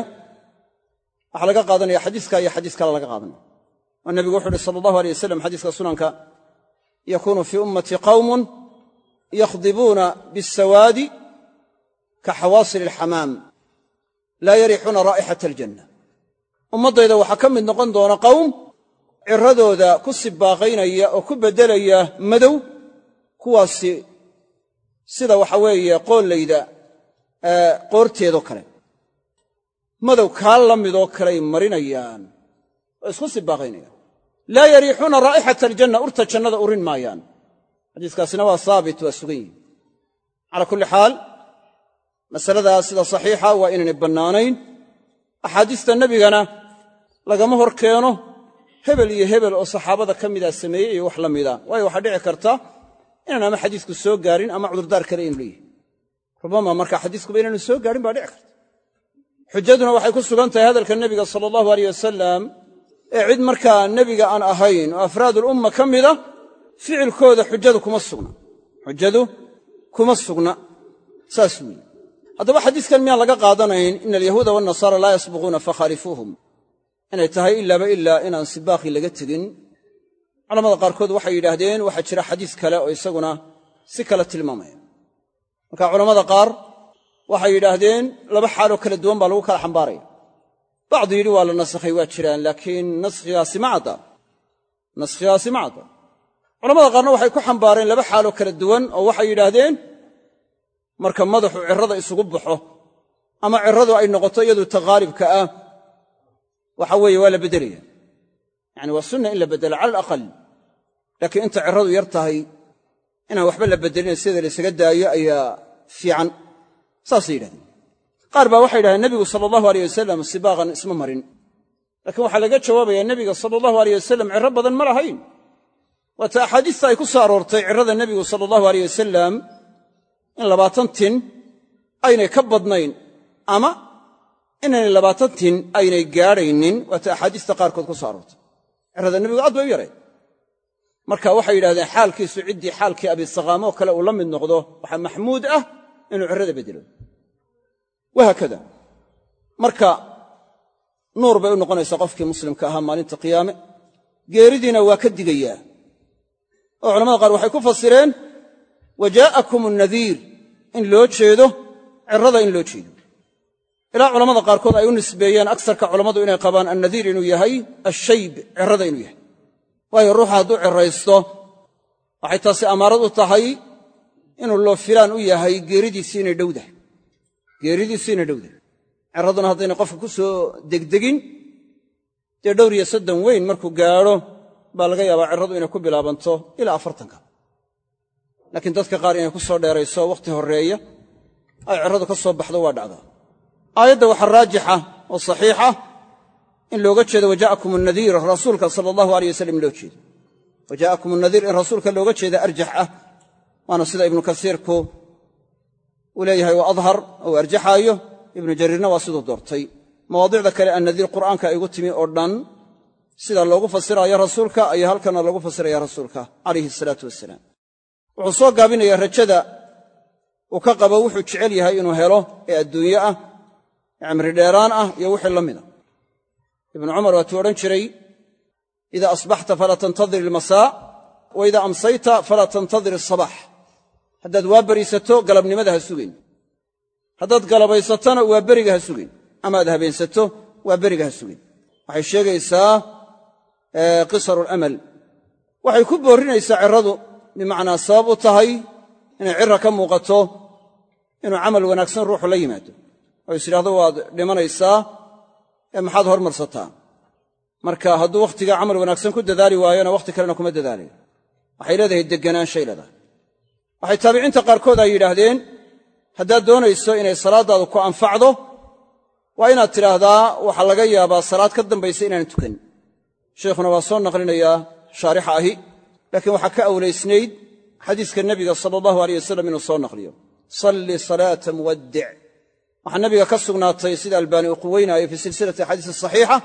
waxaa laga qaadanaya xadiiska iyo xadiis kale laga qaadanaya. Oo nebigu wuxu uhi sala allahu aleyh wasalam xadiiska sunanka yakuunu fii ummatii qawmun yakhdibuuna bisawaadi ka xawaasil alxamaam laa yarixuuna raa'ixata aljanna. Ummaddayda waxaa ka mid noqon doona qawm ciradooda ku sibaaqaynaya oo ku beddelaya madow kuwaasi sida waxa weeye qoollayda qoorteedoo kale. Madow kaa la midoo kaley marinayaan. Oo isku sibaaqaynayaan laa yariixuuna raa'ixata aljanna urta jannada urin maayaan. Xadiiskaasina waa saabit waa sugan yihi calaa kulli xaal masaladaa sida saxiixa waa inaynay bannaanayn. Axaadiista nebigana lagama hor keeno. Hebel iyo hebel oo saxaabada ka mida sameeyey iyo wax la mida. Waayo waxaa dhici karta inaan ama xadiisku soo gaarin ama cudurdaar kale inu leeyahy rubama marka xadiiskuba inaanu soo gaarin baa dhici karta. Xujaduna waxay ku sugan tahay hadalka nebiga sala allahu aleyh wasalam ee cid markaa nebiga aan ahayn oo afraadulumma ka mida ficilkooda xujadu kuma sugna. Xujadu kuma sugna. Saas weeye. Haddaba xadiiskan miyaan laga qaadanayn ina alyahuuda waannasaara laa yasbiquuna fakhaalifuuhum inay tahay ilaaba ilaa inaan sibaaqii laga tegin. Culamada qaarkood waxay yidhaahdeen waxaa jira xadiis kale oo isaguna si kale tilmaamaya marka culammada qaar waxay yidhaahdeen laba xaaloo kala duwan baa lagu kala xambaaraya. Bacdu yidhi waa la nasakhay waa jiraan laakiin naskhigaasi ma cadda. Naskhigaasi ma culamada qaarna waxay ku xambaareen laba xaaloo kala duwan oo waxay yidhaahdeen marka madaxu cirrada isugu baxo ama cirradu ay noqoto iyadu ta haalibka ah waxa weeye waa la beddelaya yacani waa sunna in la beddelo cala alaqal laakiin inta ciradu yar tahay inaan waxba la beddelin sida laysaga daayo ayaa fiican. Saasay yidhahdeen. Qaar baa waxay yidhahdeen nebigu sala allahu aleyh wasalam sibaaqan isma marin. Laakiin waxaa laga jawaabayaa nebiga sala allahu aleyh wasalam ciro badan ma lahayn. Waata axaadiista ay ku soo aroortay cirada nebigu sala allahu aleyh wasalam in labaatan tin aynay ka badnayn ama inaynay labaatan tin aynay gaadhaynin. Waata axaadiista qaarkood ku soo aroortay. Cirada nebigu aad bay u yarayd marka waxay yidhahdeen xaalkiisu ciddii xaalkii abisaqaamoo kale uu la mid noqdo waxaa maxmuud ah inuu cirada beddelo wahaakada marka nuur bay u noqonaysaa qofkii muslimka ahaa maalinta qiyaame. Geeridiina waa ka digayaa. Oo culamada qaar waxay ku fasireen wa jaa'akum annadiir in loo jeedo cirada in loo jeedo. Ilaa culamada qaarkood ay u nisbeeyeen agsarka culammadu inay qabaan annadiir inuu yahay ashayb cirada inuu yahay waayo ruuxa hadduu ciraysto. Waxay taasi amaarad u tahay inuu loo filaan u yahay geeridiisii inay dhowdahay geeridiisii inay dhowdahay ciraduna haddayna qofka ku soo degdegin dee dhowr iyo soddon weyn markuu gaadho baa laga yaabaa ciradu inay ku bilaabanto ilaa afartanka. Laakiin dadka qaar inay ku soo dheerayso wakhti horreeya ay ciradu ka soo baxdo waa dhacdaa. Aayadda waxaa raajixa oo saxiixa in looga jeedo waja'akum annadiir rasuulka sala allahu aleyh wasalam in loo jeedo. Waja'akum annadiir in rasuulka looga jeeda arjax ah. Waana sida ibnu kasiirku uu leeyahay waa adhar ou arjaxaayo. Ibnu jariirna waa siduu doortay. Mawaadicda kale annadiir qur'aanka igu timi oo dhan sida loogu fasiraayo rasuulka ayaa halkana loogu fasiraya rasuulka calayhi salaatu wasalaam wuxuu soo gaabinayaa rajada. Uu ka qabo wuxuu jecel yahay inuu helo ee adduunye ah cimri dheeraan ah iyo wixii la ibnu cumar waatuu odhan jiray idaa asbaxta falaa tantadir ilmasaa wa idaa amsayta falaa tantadir asabax haddaad waa beriisato galabnimada ha sugayn haddaad galabaysatona waa beriga ha sugayn ama aad habeensato waa beriga ha sugayn waxay sheegaysaa qisaru alamal waxay ku boorrinaysaa ciradu bimacnaa sabab u tahay inay cira ka muuqato inuu camal wanaagsan ruuxu la yimaado. Oo is waad dhimanaysaa ee maxaad hormarsataa? Marka hadduu wakhtigaa camal wanaagsan ku dadaali waayona wakhti kalena kuma dadaalayo waxay leedahay deganaanshay leedahay. Waxay taabiciinta qaarkood ay yidhaahdeen haddaad doonayso inay salaaddaadu ku anfacdo waa inaad tidhaahdaa waxaa laga yaabaa salaad ka dambaysa inaanan tukanin. Sheikhuna waa soo naqlinayaa shaarixa ahi laakiin waxaa ka awlaysnayd xadiiska nebiga sala allahu aleyh wasalam inuu soo naqliyo. Salli salaata muwaddic waxaa nabiga ka sugnaatay sida albaani uu quweynaayo fii silsilati axaadiisi saxiixa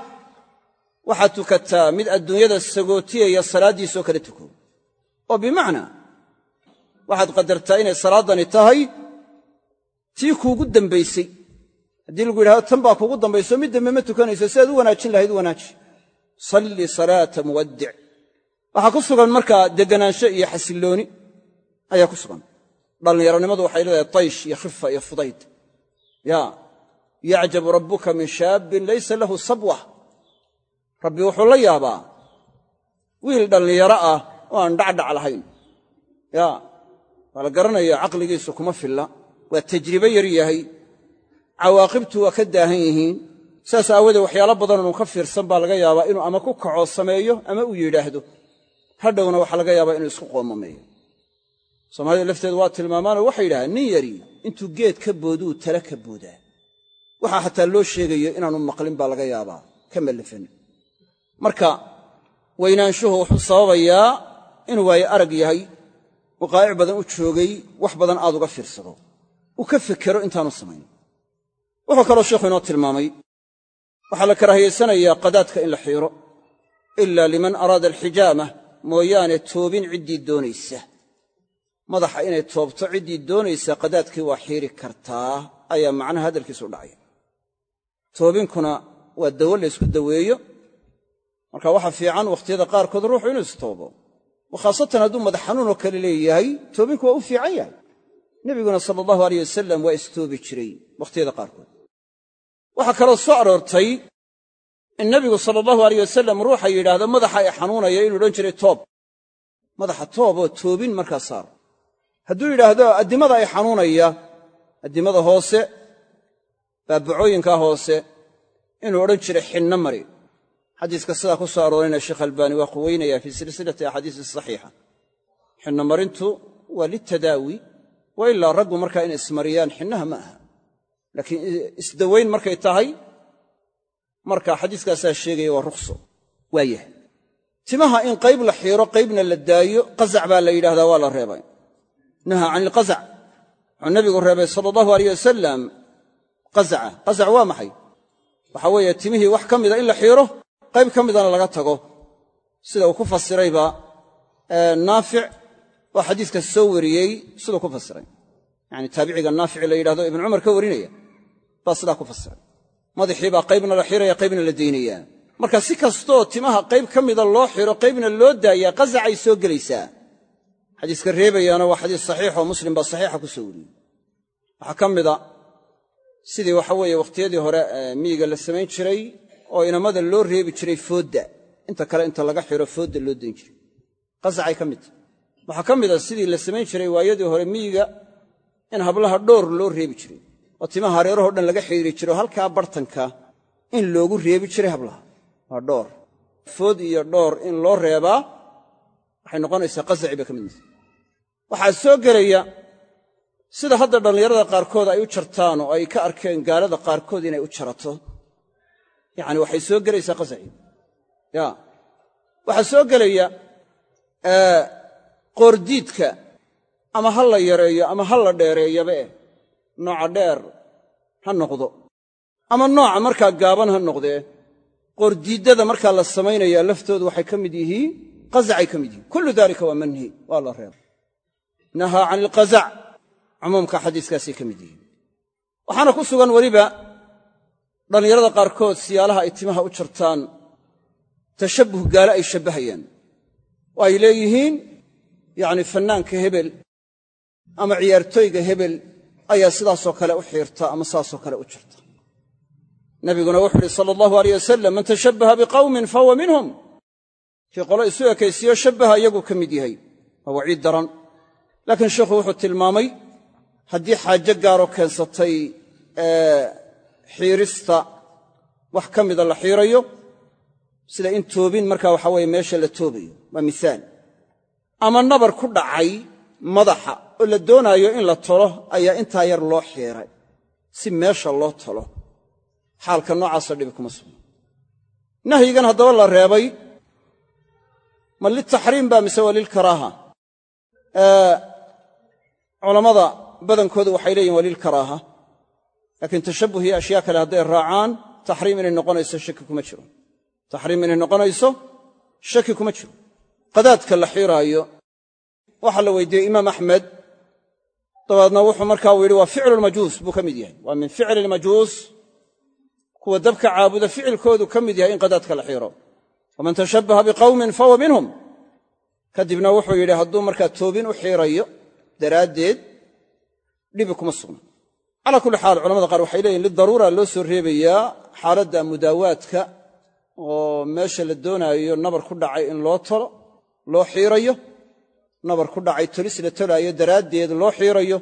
waxaad tukataa mid adduunyada sagootiyaya salaaddiisoo kale tuko. Oo bimacnaa waxaad qadartaa inay salaaddani tahay tii kuugu dambaysay. Haddii lagu yidhahdo tan baa kuugu dambayso mid dambe ma tukanayso si u wanaajin lahayd u wanaaji salli salaata muwaddic waxaa ku sugan markaa deganaansho iyo xasillooni ayaa ku sugan. Dhallinyaronimadu waxay leedahay taysh iyo khifa iyo fudayd ya yacjabu rabbuka min shaabin laysa lahu sabwa. Rabbi wuxuu la yaabaa. Wiil dhallinyaro ah oo aan dhacdhac lahayn. Ya waa la garanaya caqligiisu kuma filla. Waa tajribe yar yahay. Cawaaqibtu waa ka daahan yihiin. Saas aawadee waxyaalo badanoo uu ka fiirsan baa laga yaabaa inuu ama ku kaco sameeyo ama uu yidhaahdo. Hadhowna waxaa laga yaabaa inuu isku qoomameeyo soomaalida lafteedu waa tilmaamaanoo waxay yidhahdeen nin yari intuu geed ka booduu tala ka boodaa waxaa xataa loo sheegayo inaanu maqlin baa laga yaabaa. Ka mallafan marka weynaanshuhu wuxuu sababayaa inuu waayo arag yahay waqaa'ic badan u joogay wax badan aad uga fiirsado. Uu ka fekero intaanu samayn. Wuxuu kaloo sheikhu inoo tilmaamay waxaa la karaahiyaysanayaa qadaadka in la xiiro ila liman araada alxijaama mooyaane toobin ciddii doonaysa madaxa inay toobto ciddii doonaysa qadaadkii waa xiiri kartaa ayaa macnaha hadalkiisu dhacay. Toobinkuna waa dawo laysku daweeyo. Marka waxaa fiican wakhtiyada qaarkood ruuxu inuu istoobo khaasatan hadduu madax xanuunoo kale leeyahay toobinku waa u fiican yahay. Nebiguna sala allahu aleyh wasalam waa istoobi jiray wakhtiyada qaarkood. Waxaa kaloo soo aroortay in nebigu sala allahu aleyh wasalam ruuxa yidhaahdo madaxa i xanuunaya inuu odhan jiray toob. Madaxa tooboo toobin markaa saar hadduu yidhaahdo addimada ay xanuunaya addimada hoose baabacooyinkaa hoose inuu odhan jiray xinno mari. Xadiiska sidaa ku soo aroorayna sheekh albaani waa quweynaya fii silsilati axaadiisi saxiixa. Xinno marintu waa litadaawi wa ilaa raggu markaa inay ismariyaan xinnaha ma aha. Laakiin isdawayn markay tahay marka xadiiskaasaa sheegaya waa rukhso waayah timaha in qayb la xiiro qaybna la daayo qazac baa la yidhahdaa waa la reebay naha can ilqazac wuxuu nabigu reebay sala allahu aleyh wasalam qazaca qazac waa maxay? Waxa weeye timihii wax ka mida in la xiiro qayb ka midana laga tago. Sida uu ku fasirayba naafic oo xadiiska soo wariyey siduu ku fasiray. Yacani taabiciga naafici la yidhahdo ibnu cumar ka warinaya baa sidaa ku fasiray. Madaxii baa qaybna la xiraya qaybna la daynaya marka si kastoo timaha qayb ka mida loo xiro qaybna loo daayaa qasacay soo gelaysaa xadiiska reebayaana waa xadiis saxiixoo muslim baa saxiixa ku soo wariyey. Waxaa ka mida sidii waxa weeye wakhtiyadii hore miyiga la samayn jiray oo inamada loo reebi jiray foodda. Inta kale inta laga xiro foodda loo dayn jiray. Qasacay ka mid waxaa ka mida sidii la samayn jiray waayadii hore miyiga in hablaha dhoor loo reebi jiray oo timaha hareerahoo dhan laga xiiri jiray oo halkaa bartanka in loogu reebi jiray hablaha. Waa dhoor food iyo dhoor in loo reebaa waxay noqonaysaa qasaci bay ka mid nata waxaa soo gelaya sida hadda dhallinyarada qaarkood ay u jartaan oo ay ka arkeen gaalada qaarkood inay u jarato. Yacani waxay soo gelaysaa qasaci ya. Waxaa soo gelaya qoordiidka ama ha la yareeyo ama ha la dheereeyaba eh nooca dheer ha noqdo. Ama nooca markaa gaaban ha noqdee qoordiiddada markaa la samaynaya laftoodu waxay ka mid yihiin qasacay ka mid yihiin. Kullu dalika waa manhi waa la reeba nahaa can ilqazac cumuumka xadiiskaasay ka mid yihiin. Waxaana ku sugan weliba dhallinyarada qaarkood siyaalaha ay timaha u jartaan tashabbuh gaale ay shabbahayaan. Oo ay leeyihiin yacni fannaanka hebel ama ciyaartooyga hebel ayaa sidaasoo kale u xiirta ama saasoo kale u jirta. Nabiguna wuxuu uhi sala allahu aleyh wasalam man tashabbaha biqawmin fahuwa minhum. Kii qolo isu ekaysiiyo shabbaha iyagu ka mid yahay. Waa waciid daran laakiin sheikhu wuxuu tilmaamay haddii xaajo gaaroo keensatay xiirista wax ka mida la xiirayo sida in toobin markaa waxa weeye meesha la toobayo waa misaal. Ama nabar ku dhacay madaxa oo la doonaayo in la tolo ayaa intaa yar loo xiiray si meesha loo tolo. Xaalka noocaasa dhibi kuma sugna nahyigan haddaba la reebay ma liltaxriim ba mise waa lilkaraaha culammada badankoodu waxay leeyihiin waa lilkaraaha laakiin tashabbuh iyo ashyaa kale hadday raacaan taxriim inay noqonayso shaki kuma jiro. Taxriim inay noqonayso shaki kuma jiro. Qadaadka la xiiraayo waxaa la weydiiyey imaam axmed dabeedna wuxuu markaa uu yidhi waa ficlu lmajuus buu ka mid yahay. Waa min ficli lmajuus kuwa dabka caabuda ficilkoodu ka mid yahay in qadaadka la xiiro waman tashabbaha biqawmin fahuwa minhum. Kadibna wuxuu yidhi hadduu markaa toobin u xiirayo daraaddeed dhibi kuma sugna calaa kulli xaal culamada qaar waxay leeyihiin lidaruura loo soo reebayaa xaaladda mudaawaadka oo meesha la doonaayo nabar ku dhacay in loo tolo loo xiirayo nabar ku dhacay tolis la tolaayo daraaddeed loo xiirayo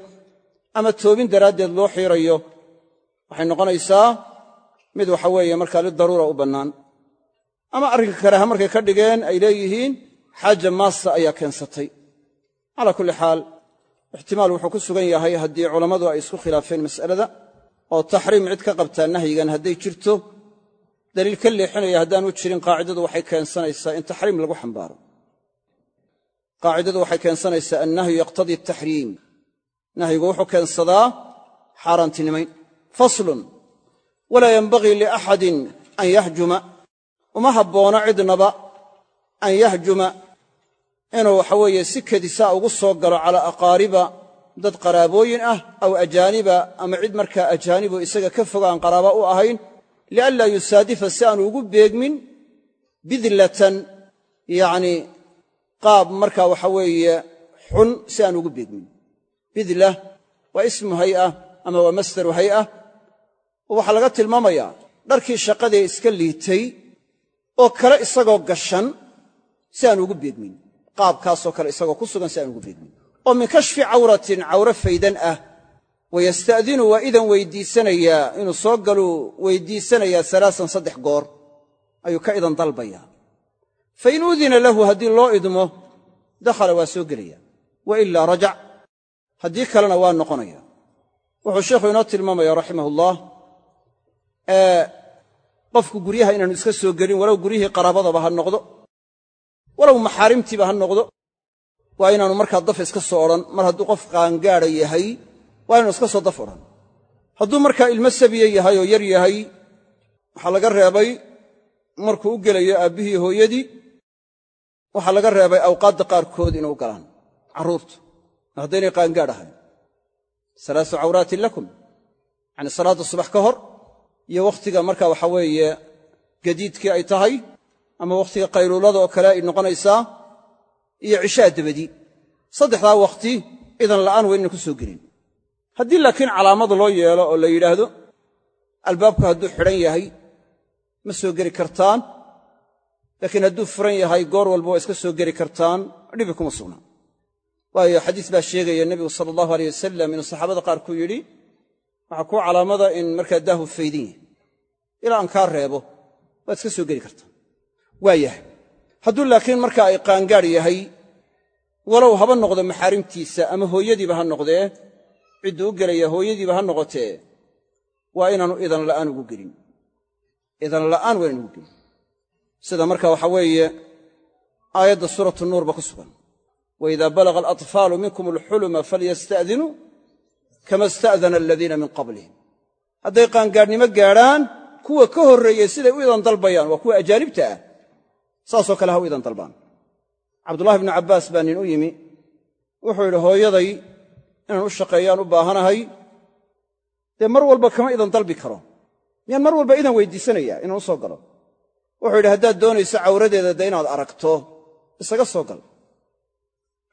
ama toobin daraaddeed loo xiirayo waxay noqonaysaa mid waxa weeye markaa lidaruura u bannaan. Ama arrinka karaaha markay ka dhigeen ay leeyihiin xaaja maasa ayaa keensatay. Calaa kulli xaal ixtimaal wuxuu ku sugan yahay haddii culammadu ay isku khilaafeen mas'alada oo taxriim cid ka qabtaa nahyigan hadday jirto daliil ka leexinaya haddaanu jirin qaacidadu waxay keensanaysaa in taxriim lagu xambaaro. Qaacidadu waxay keensanaysaa annahyu yaqtadii ataxriim nahyigu wuxuu keensadaa xaaraantinimayn. Faslun walaa yenbagii liaxadin an yahjuma. Uma habboona cidnaba an yahjuma inuu waxa weeye si kedisaa ugu soo galo calaa aqaariba dad qaraabooyin ah aw ajaaniba ama cid markaa ajaanibo isaga ka fog aan qaraaba u ahayn lianlaa yusaadifa si aanu ugu beegmin bidlatan yacnii qaab markaa waxa weeye xun si aanu ugu beegmin. Bidla waa ismu hay'a ama waa masdaru hay'a. Oo waxaa laga tilmaamayaa dharkii shaqadee iska liitay oo kale isagoo gashan si aanu ugu beegmin qaabkaasoo kale isagoo ku sugan si aan ugu beegmin oo min kashfi cawratin cawro faydan ah wayasta'dinu waa idan weydiisanayaa inuu soo galuu weydiisanayaa salaasan saddex goor ayuu ka idan dalbayaa. Fa in udina lahu haddii loo idmo dakhala waa soo gelaya. Wa ilaa rajac haddii kalena waa noqonaya. Wuxuu sheikhu inoo tilmaamaya raximahullah qofku guryaha inaanu iska soo gelin walow guryihii qaraabadaba ha noqdo walow maxaarimtiiba ha noqdo waa inaanu markaa daf iska soo odhan. Mar hadduu qof qaangaada yahay waa inaanu iska soo daf odhan. Hadduu markaa ilmo sabiye yahay oo yar yahay waxaa laga reebay markuu u gelayo aabbihii hooyadii waxaa laga reebay awqaadda qaarkood inuu galaan. Carruurtu haddaynay qaangaadh ahayn. Salaasu cawraatin lakum yacanii salaadda subax ka hor iyo wakhtiga marka waxa weeye gadiidkii ay tahay ama wakhtiga qayluulada oo kale ay noqonaysaa iyo cishaa dabadii saddexdaa wakhti idan la'aan waa inaan ku soo gelin. Haddii laakiin calaamad loo yeelo oo la yidhaahdo albaabku hadduu xidhan yahay ma soo geli kartaan. Laakiin hadduu furan yahay goor walba waa iska soo geli kartaan dhibi kuma sugnaa waayo xadiis baa sheegaya nebigu sala allahu aleyh wasalam inuu saxaabada qaar ku yidhi waxaa kuu calaamada in markaa daahu faydin yahay. Ilaa aan kaa reebo waad iska soo geli kartaa waa yahay. Hadduu laakiin marka ay qaangaadh yahay walow haba noqdo maxaarimtiisa ama hooyadiiba ha noqdee cidduu u gelaya hooyadiiba ha noqotee waa inaanu idan la'aan ugu gelin. Idan la'aan waa inaan ugu gelin. Sida marka waxa weeye aayadda suuratu nuurba ku sugan. Waida balaga alatfaalu minkum alxuluma falyasta'dinuu kama ista'dana aladiina min qablihim. Hadday qaangaadhnimo gaadhaan kuwa ka horreeyey siday u idan dalbayaan waa kuwa ajaanibta ah saasoo kale ha u idan dalbaan. Cabdullahi bnu cabbaas baa nin u yimi. Wuxuu yidhi hooyaday inaan u shaqeeyaan u baahanahay dee mar walba kama idan dalbi karo. Miyaan mar walba idan weydiisanaya inaan u soo galo? Wuxuu yidhi haddaad doonayso cawradeeda dee inaad aragto isaga soo gal.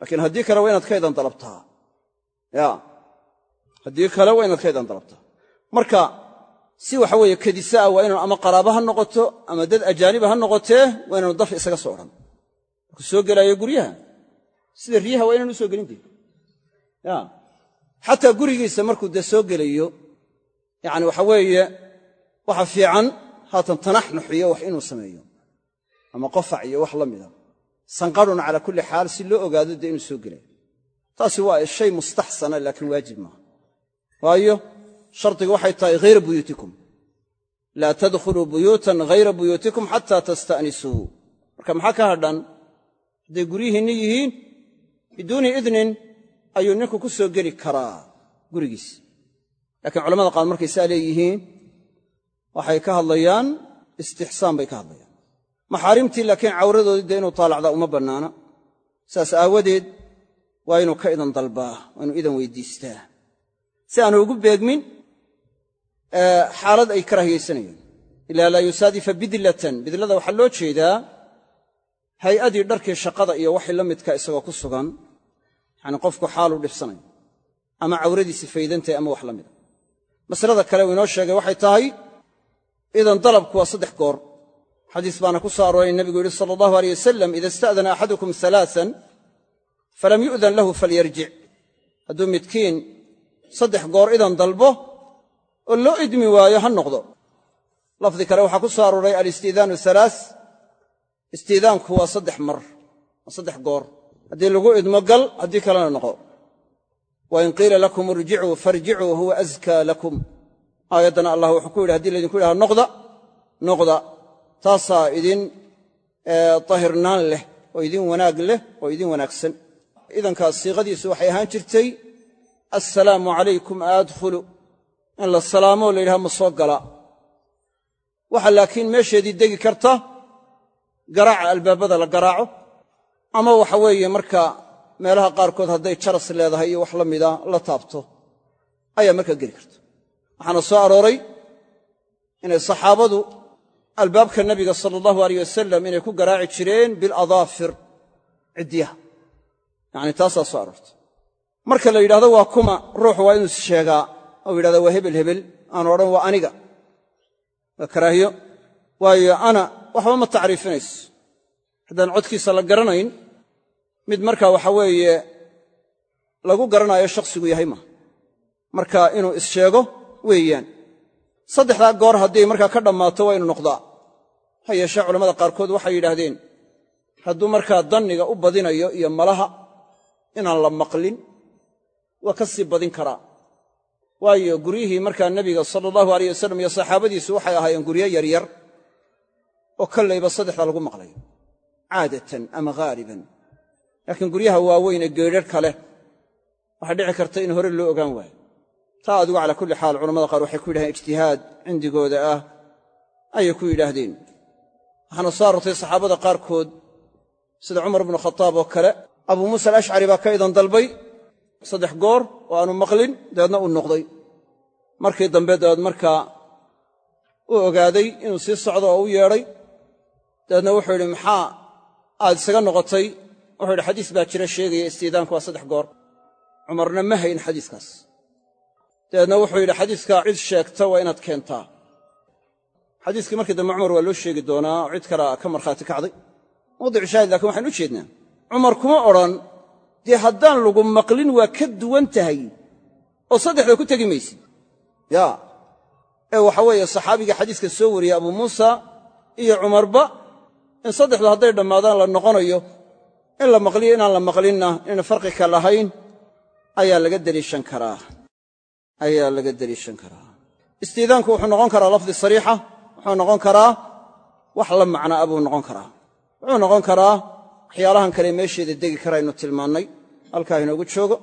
Laakiin haddii kale waa inaad ka idan dalabtaa. Ya haddii kale waa inaad ka idan dalabtaa. Marka si waxa weeye kadisa ah waa inaanu ama qaraaba ha noqoto ama dad ajaaniba ha noqotee waa inaanu daf isaga soo odhan markuu soo gelaayo guryaha sida riyaha waa inaanu u soo gelin dee xataa gurigiisa markuu dee soo gelayo yacani waxa weeye waxa fiican haatan tanaxnuxiyo wax inuu sameeyo. Ama qofac iyo wax la mida. Sanqarhun calaa kulli xaal si loo ogaado dee inuu soo gelayo. Taasi waa shay mustaxsana laakiin waajib maaha. Waayo shardigu waxay tahay hayra buyuutikum laa tadkhuluu buyuutan hayra buyuutikum xataa tasta'nisuu. Marka maxaa ka hadhan? Hadday guryihiinni yihiin biduuni idnin ayuu ninku ku soo geli karaa gurigiis. Laakiin culamada qaar markay saa leeyihiin waxay ka hadlayaan istixsaan bay ka hadlayaan. Maxaarimtii laakiin cawradoodii dee inuu taalacdaa uma bannaana. Saas aawadeed waa inuu ka idan dalbaa waa inuu idan weydiistaa. Si aanu ugu beegmin xaalad ay karahiyaysanayeen ilaa laa yusaadifa bidlatan. Bidlada waxaa loo jeedaa hay'adii dharkii shaqada iyo waxay la midka isagoo ku sugan yacanii qofku xaaluu dhibsanayo ama cawradiisi faydantahay ama wax la mida masalada kale uu inoo sheegay waxay tahay idan dalabku waa saddex goor. Xadiis baana ku soo arooray nebigu yidhi sala allahu aleyh wasalam ida ista'dana axadukum alaaan falam yu'dan lahu falyarjic hadduu midkiin saddex goor idan dalbo oo loo idmi waayo ha noqdo. Lafdi kale waxaa ku soo arooray alistiidaanu alaa istiidaanku waa saddex mar saddex goor. Haddii lagu idmo gal haddii kalena noqo. Wa in qiila lakum irjicuu farjicuu huwa askaa lakum. Aayaddana allah wuxuu ku yidhi haddii laydinku yidhaha noqda noqda. Taasaa idin tahirnaan leh oo idin wanaag leh oo idin wanaagsan. Idankaas siiqadiisu waxay ahaan jirtay assalaamu calaykum aadkhulu in la salaamoo la yidhaha ma soo gala. Waxa laakiin meesheedii degi karta garaaca albaabada la garaaco ama waxa weeye marka meelaha qaarkood hadday jaras leedahay iyo wax la mida la taabto ayaa markaa geli karta. Waxaana soo arooray inay saxaabadu albaabka nabiga sala allahu aleyh wasalam inay ku garaaci jireen biladaafir ciddiyaha. Yacni taasaa soo aroortay. Marka la yidhahdo waa kuma ruuxu waa inuu sheegaa ou yidhahda waa hebel hebel aanu odhan waa aniga. Waa karaahiyo. Waayo ana waxba ma tacriifinayso. Haddaan codkiisa la garanayn mid marka waxa weeye lagu garanaayo shakhsigu yahay maaha marka inuu is-sheego weeyaan. Saddexdaa goor hadday markaa ka dhammaato waa inu noqdaa. Ha yeeshee culamada qaarkood waxay yidhaahdeen hadduu markaa danniga u badinayo iyo malaha inaan la maqlin waa ka sii badin karaa waayo guryihii markaa nebiga sala allahu alayh wasalam iyo saxaabadiisu waxay ahaayeen guryo yaryar oo kollayba saddexda lagu maqlayo caadatan ama haaliban laakiin guryaha waaweyn ee geedharhka leh waxaa dhici karta in hore loo ogaan waayo. Taa adigu calaa kulli xaal culamada qaar waxay ku yidhahdeen ijtihaad cindigooda ah ayay ku yidhaahdeen. Waxaana soo arortay saxaabada qaarkood sida cumar bnu khataab oo kale abuu muusa alashcari baa ka idan dalbay saddex goor oo aanu maqlin dabeedna uu noqday. Markii dambe dabeed markaa uu ogaaday inuu sii socdo oo u yeedhay dabeedna wuxuu yidhi maxaa aad isaga noqotay? Wuxuu yidhi xadiis baa jira sheegaya istiidaanku waa saddex goor. Cumarna ma hayn xadiiskaas. Dabeedna wuxuu yidhi xadiiska cid sheegta waa inaad keentaa. Xadiiskii markii dambe cumar waa loo sheegi doonaa oo cid kalea ka markhaati kacday. Mawdicu shaahid laakiin waxaan u jeednaa cumar kuma odhan dee haddaan lagu maqlin waa ka duwan tahay. oo saddexda ku tegi maysid. Yaa ee waxa weeye saxaabiga xadiiska soo wariyey abuu muusa iyo cumarba in saddexdu hadday dhammaadaan la noqonayo in la maqliyo inaan la maqlinna inayna farqi ka lahayn ayaa laga deliishan karaa. Ayaa laga deliishan karaa. Istiidaanku wuxuu noqon karaa lafdi sariixa wuxuu noqon karaa wax la macnaa buu noqon karaa. Wuxuu noqon karaa waxyaalahan kale meesheeda degi kara aynu tilmaannay. Halkaa inoogu joogo.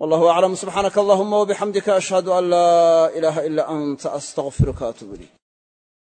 Wallahu aclam subxaanaka allahuma wabixamdika ashhadu an laa ilaaha ila anta astaqfiruka atuub ilayk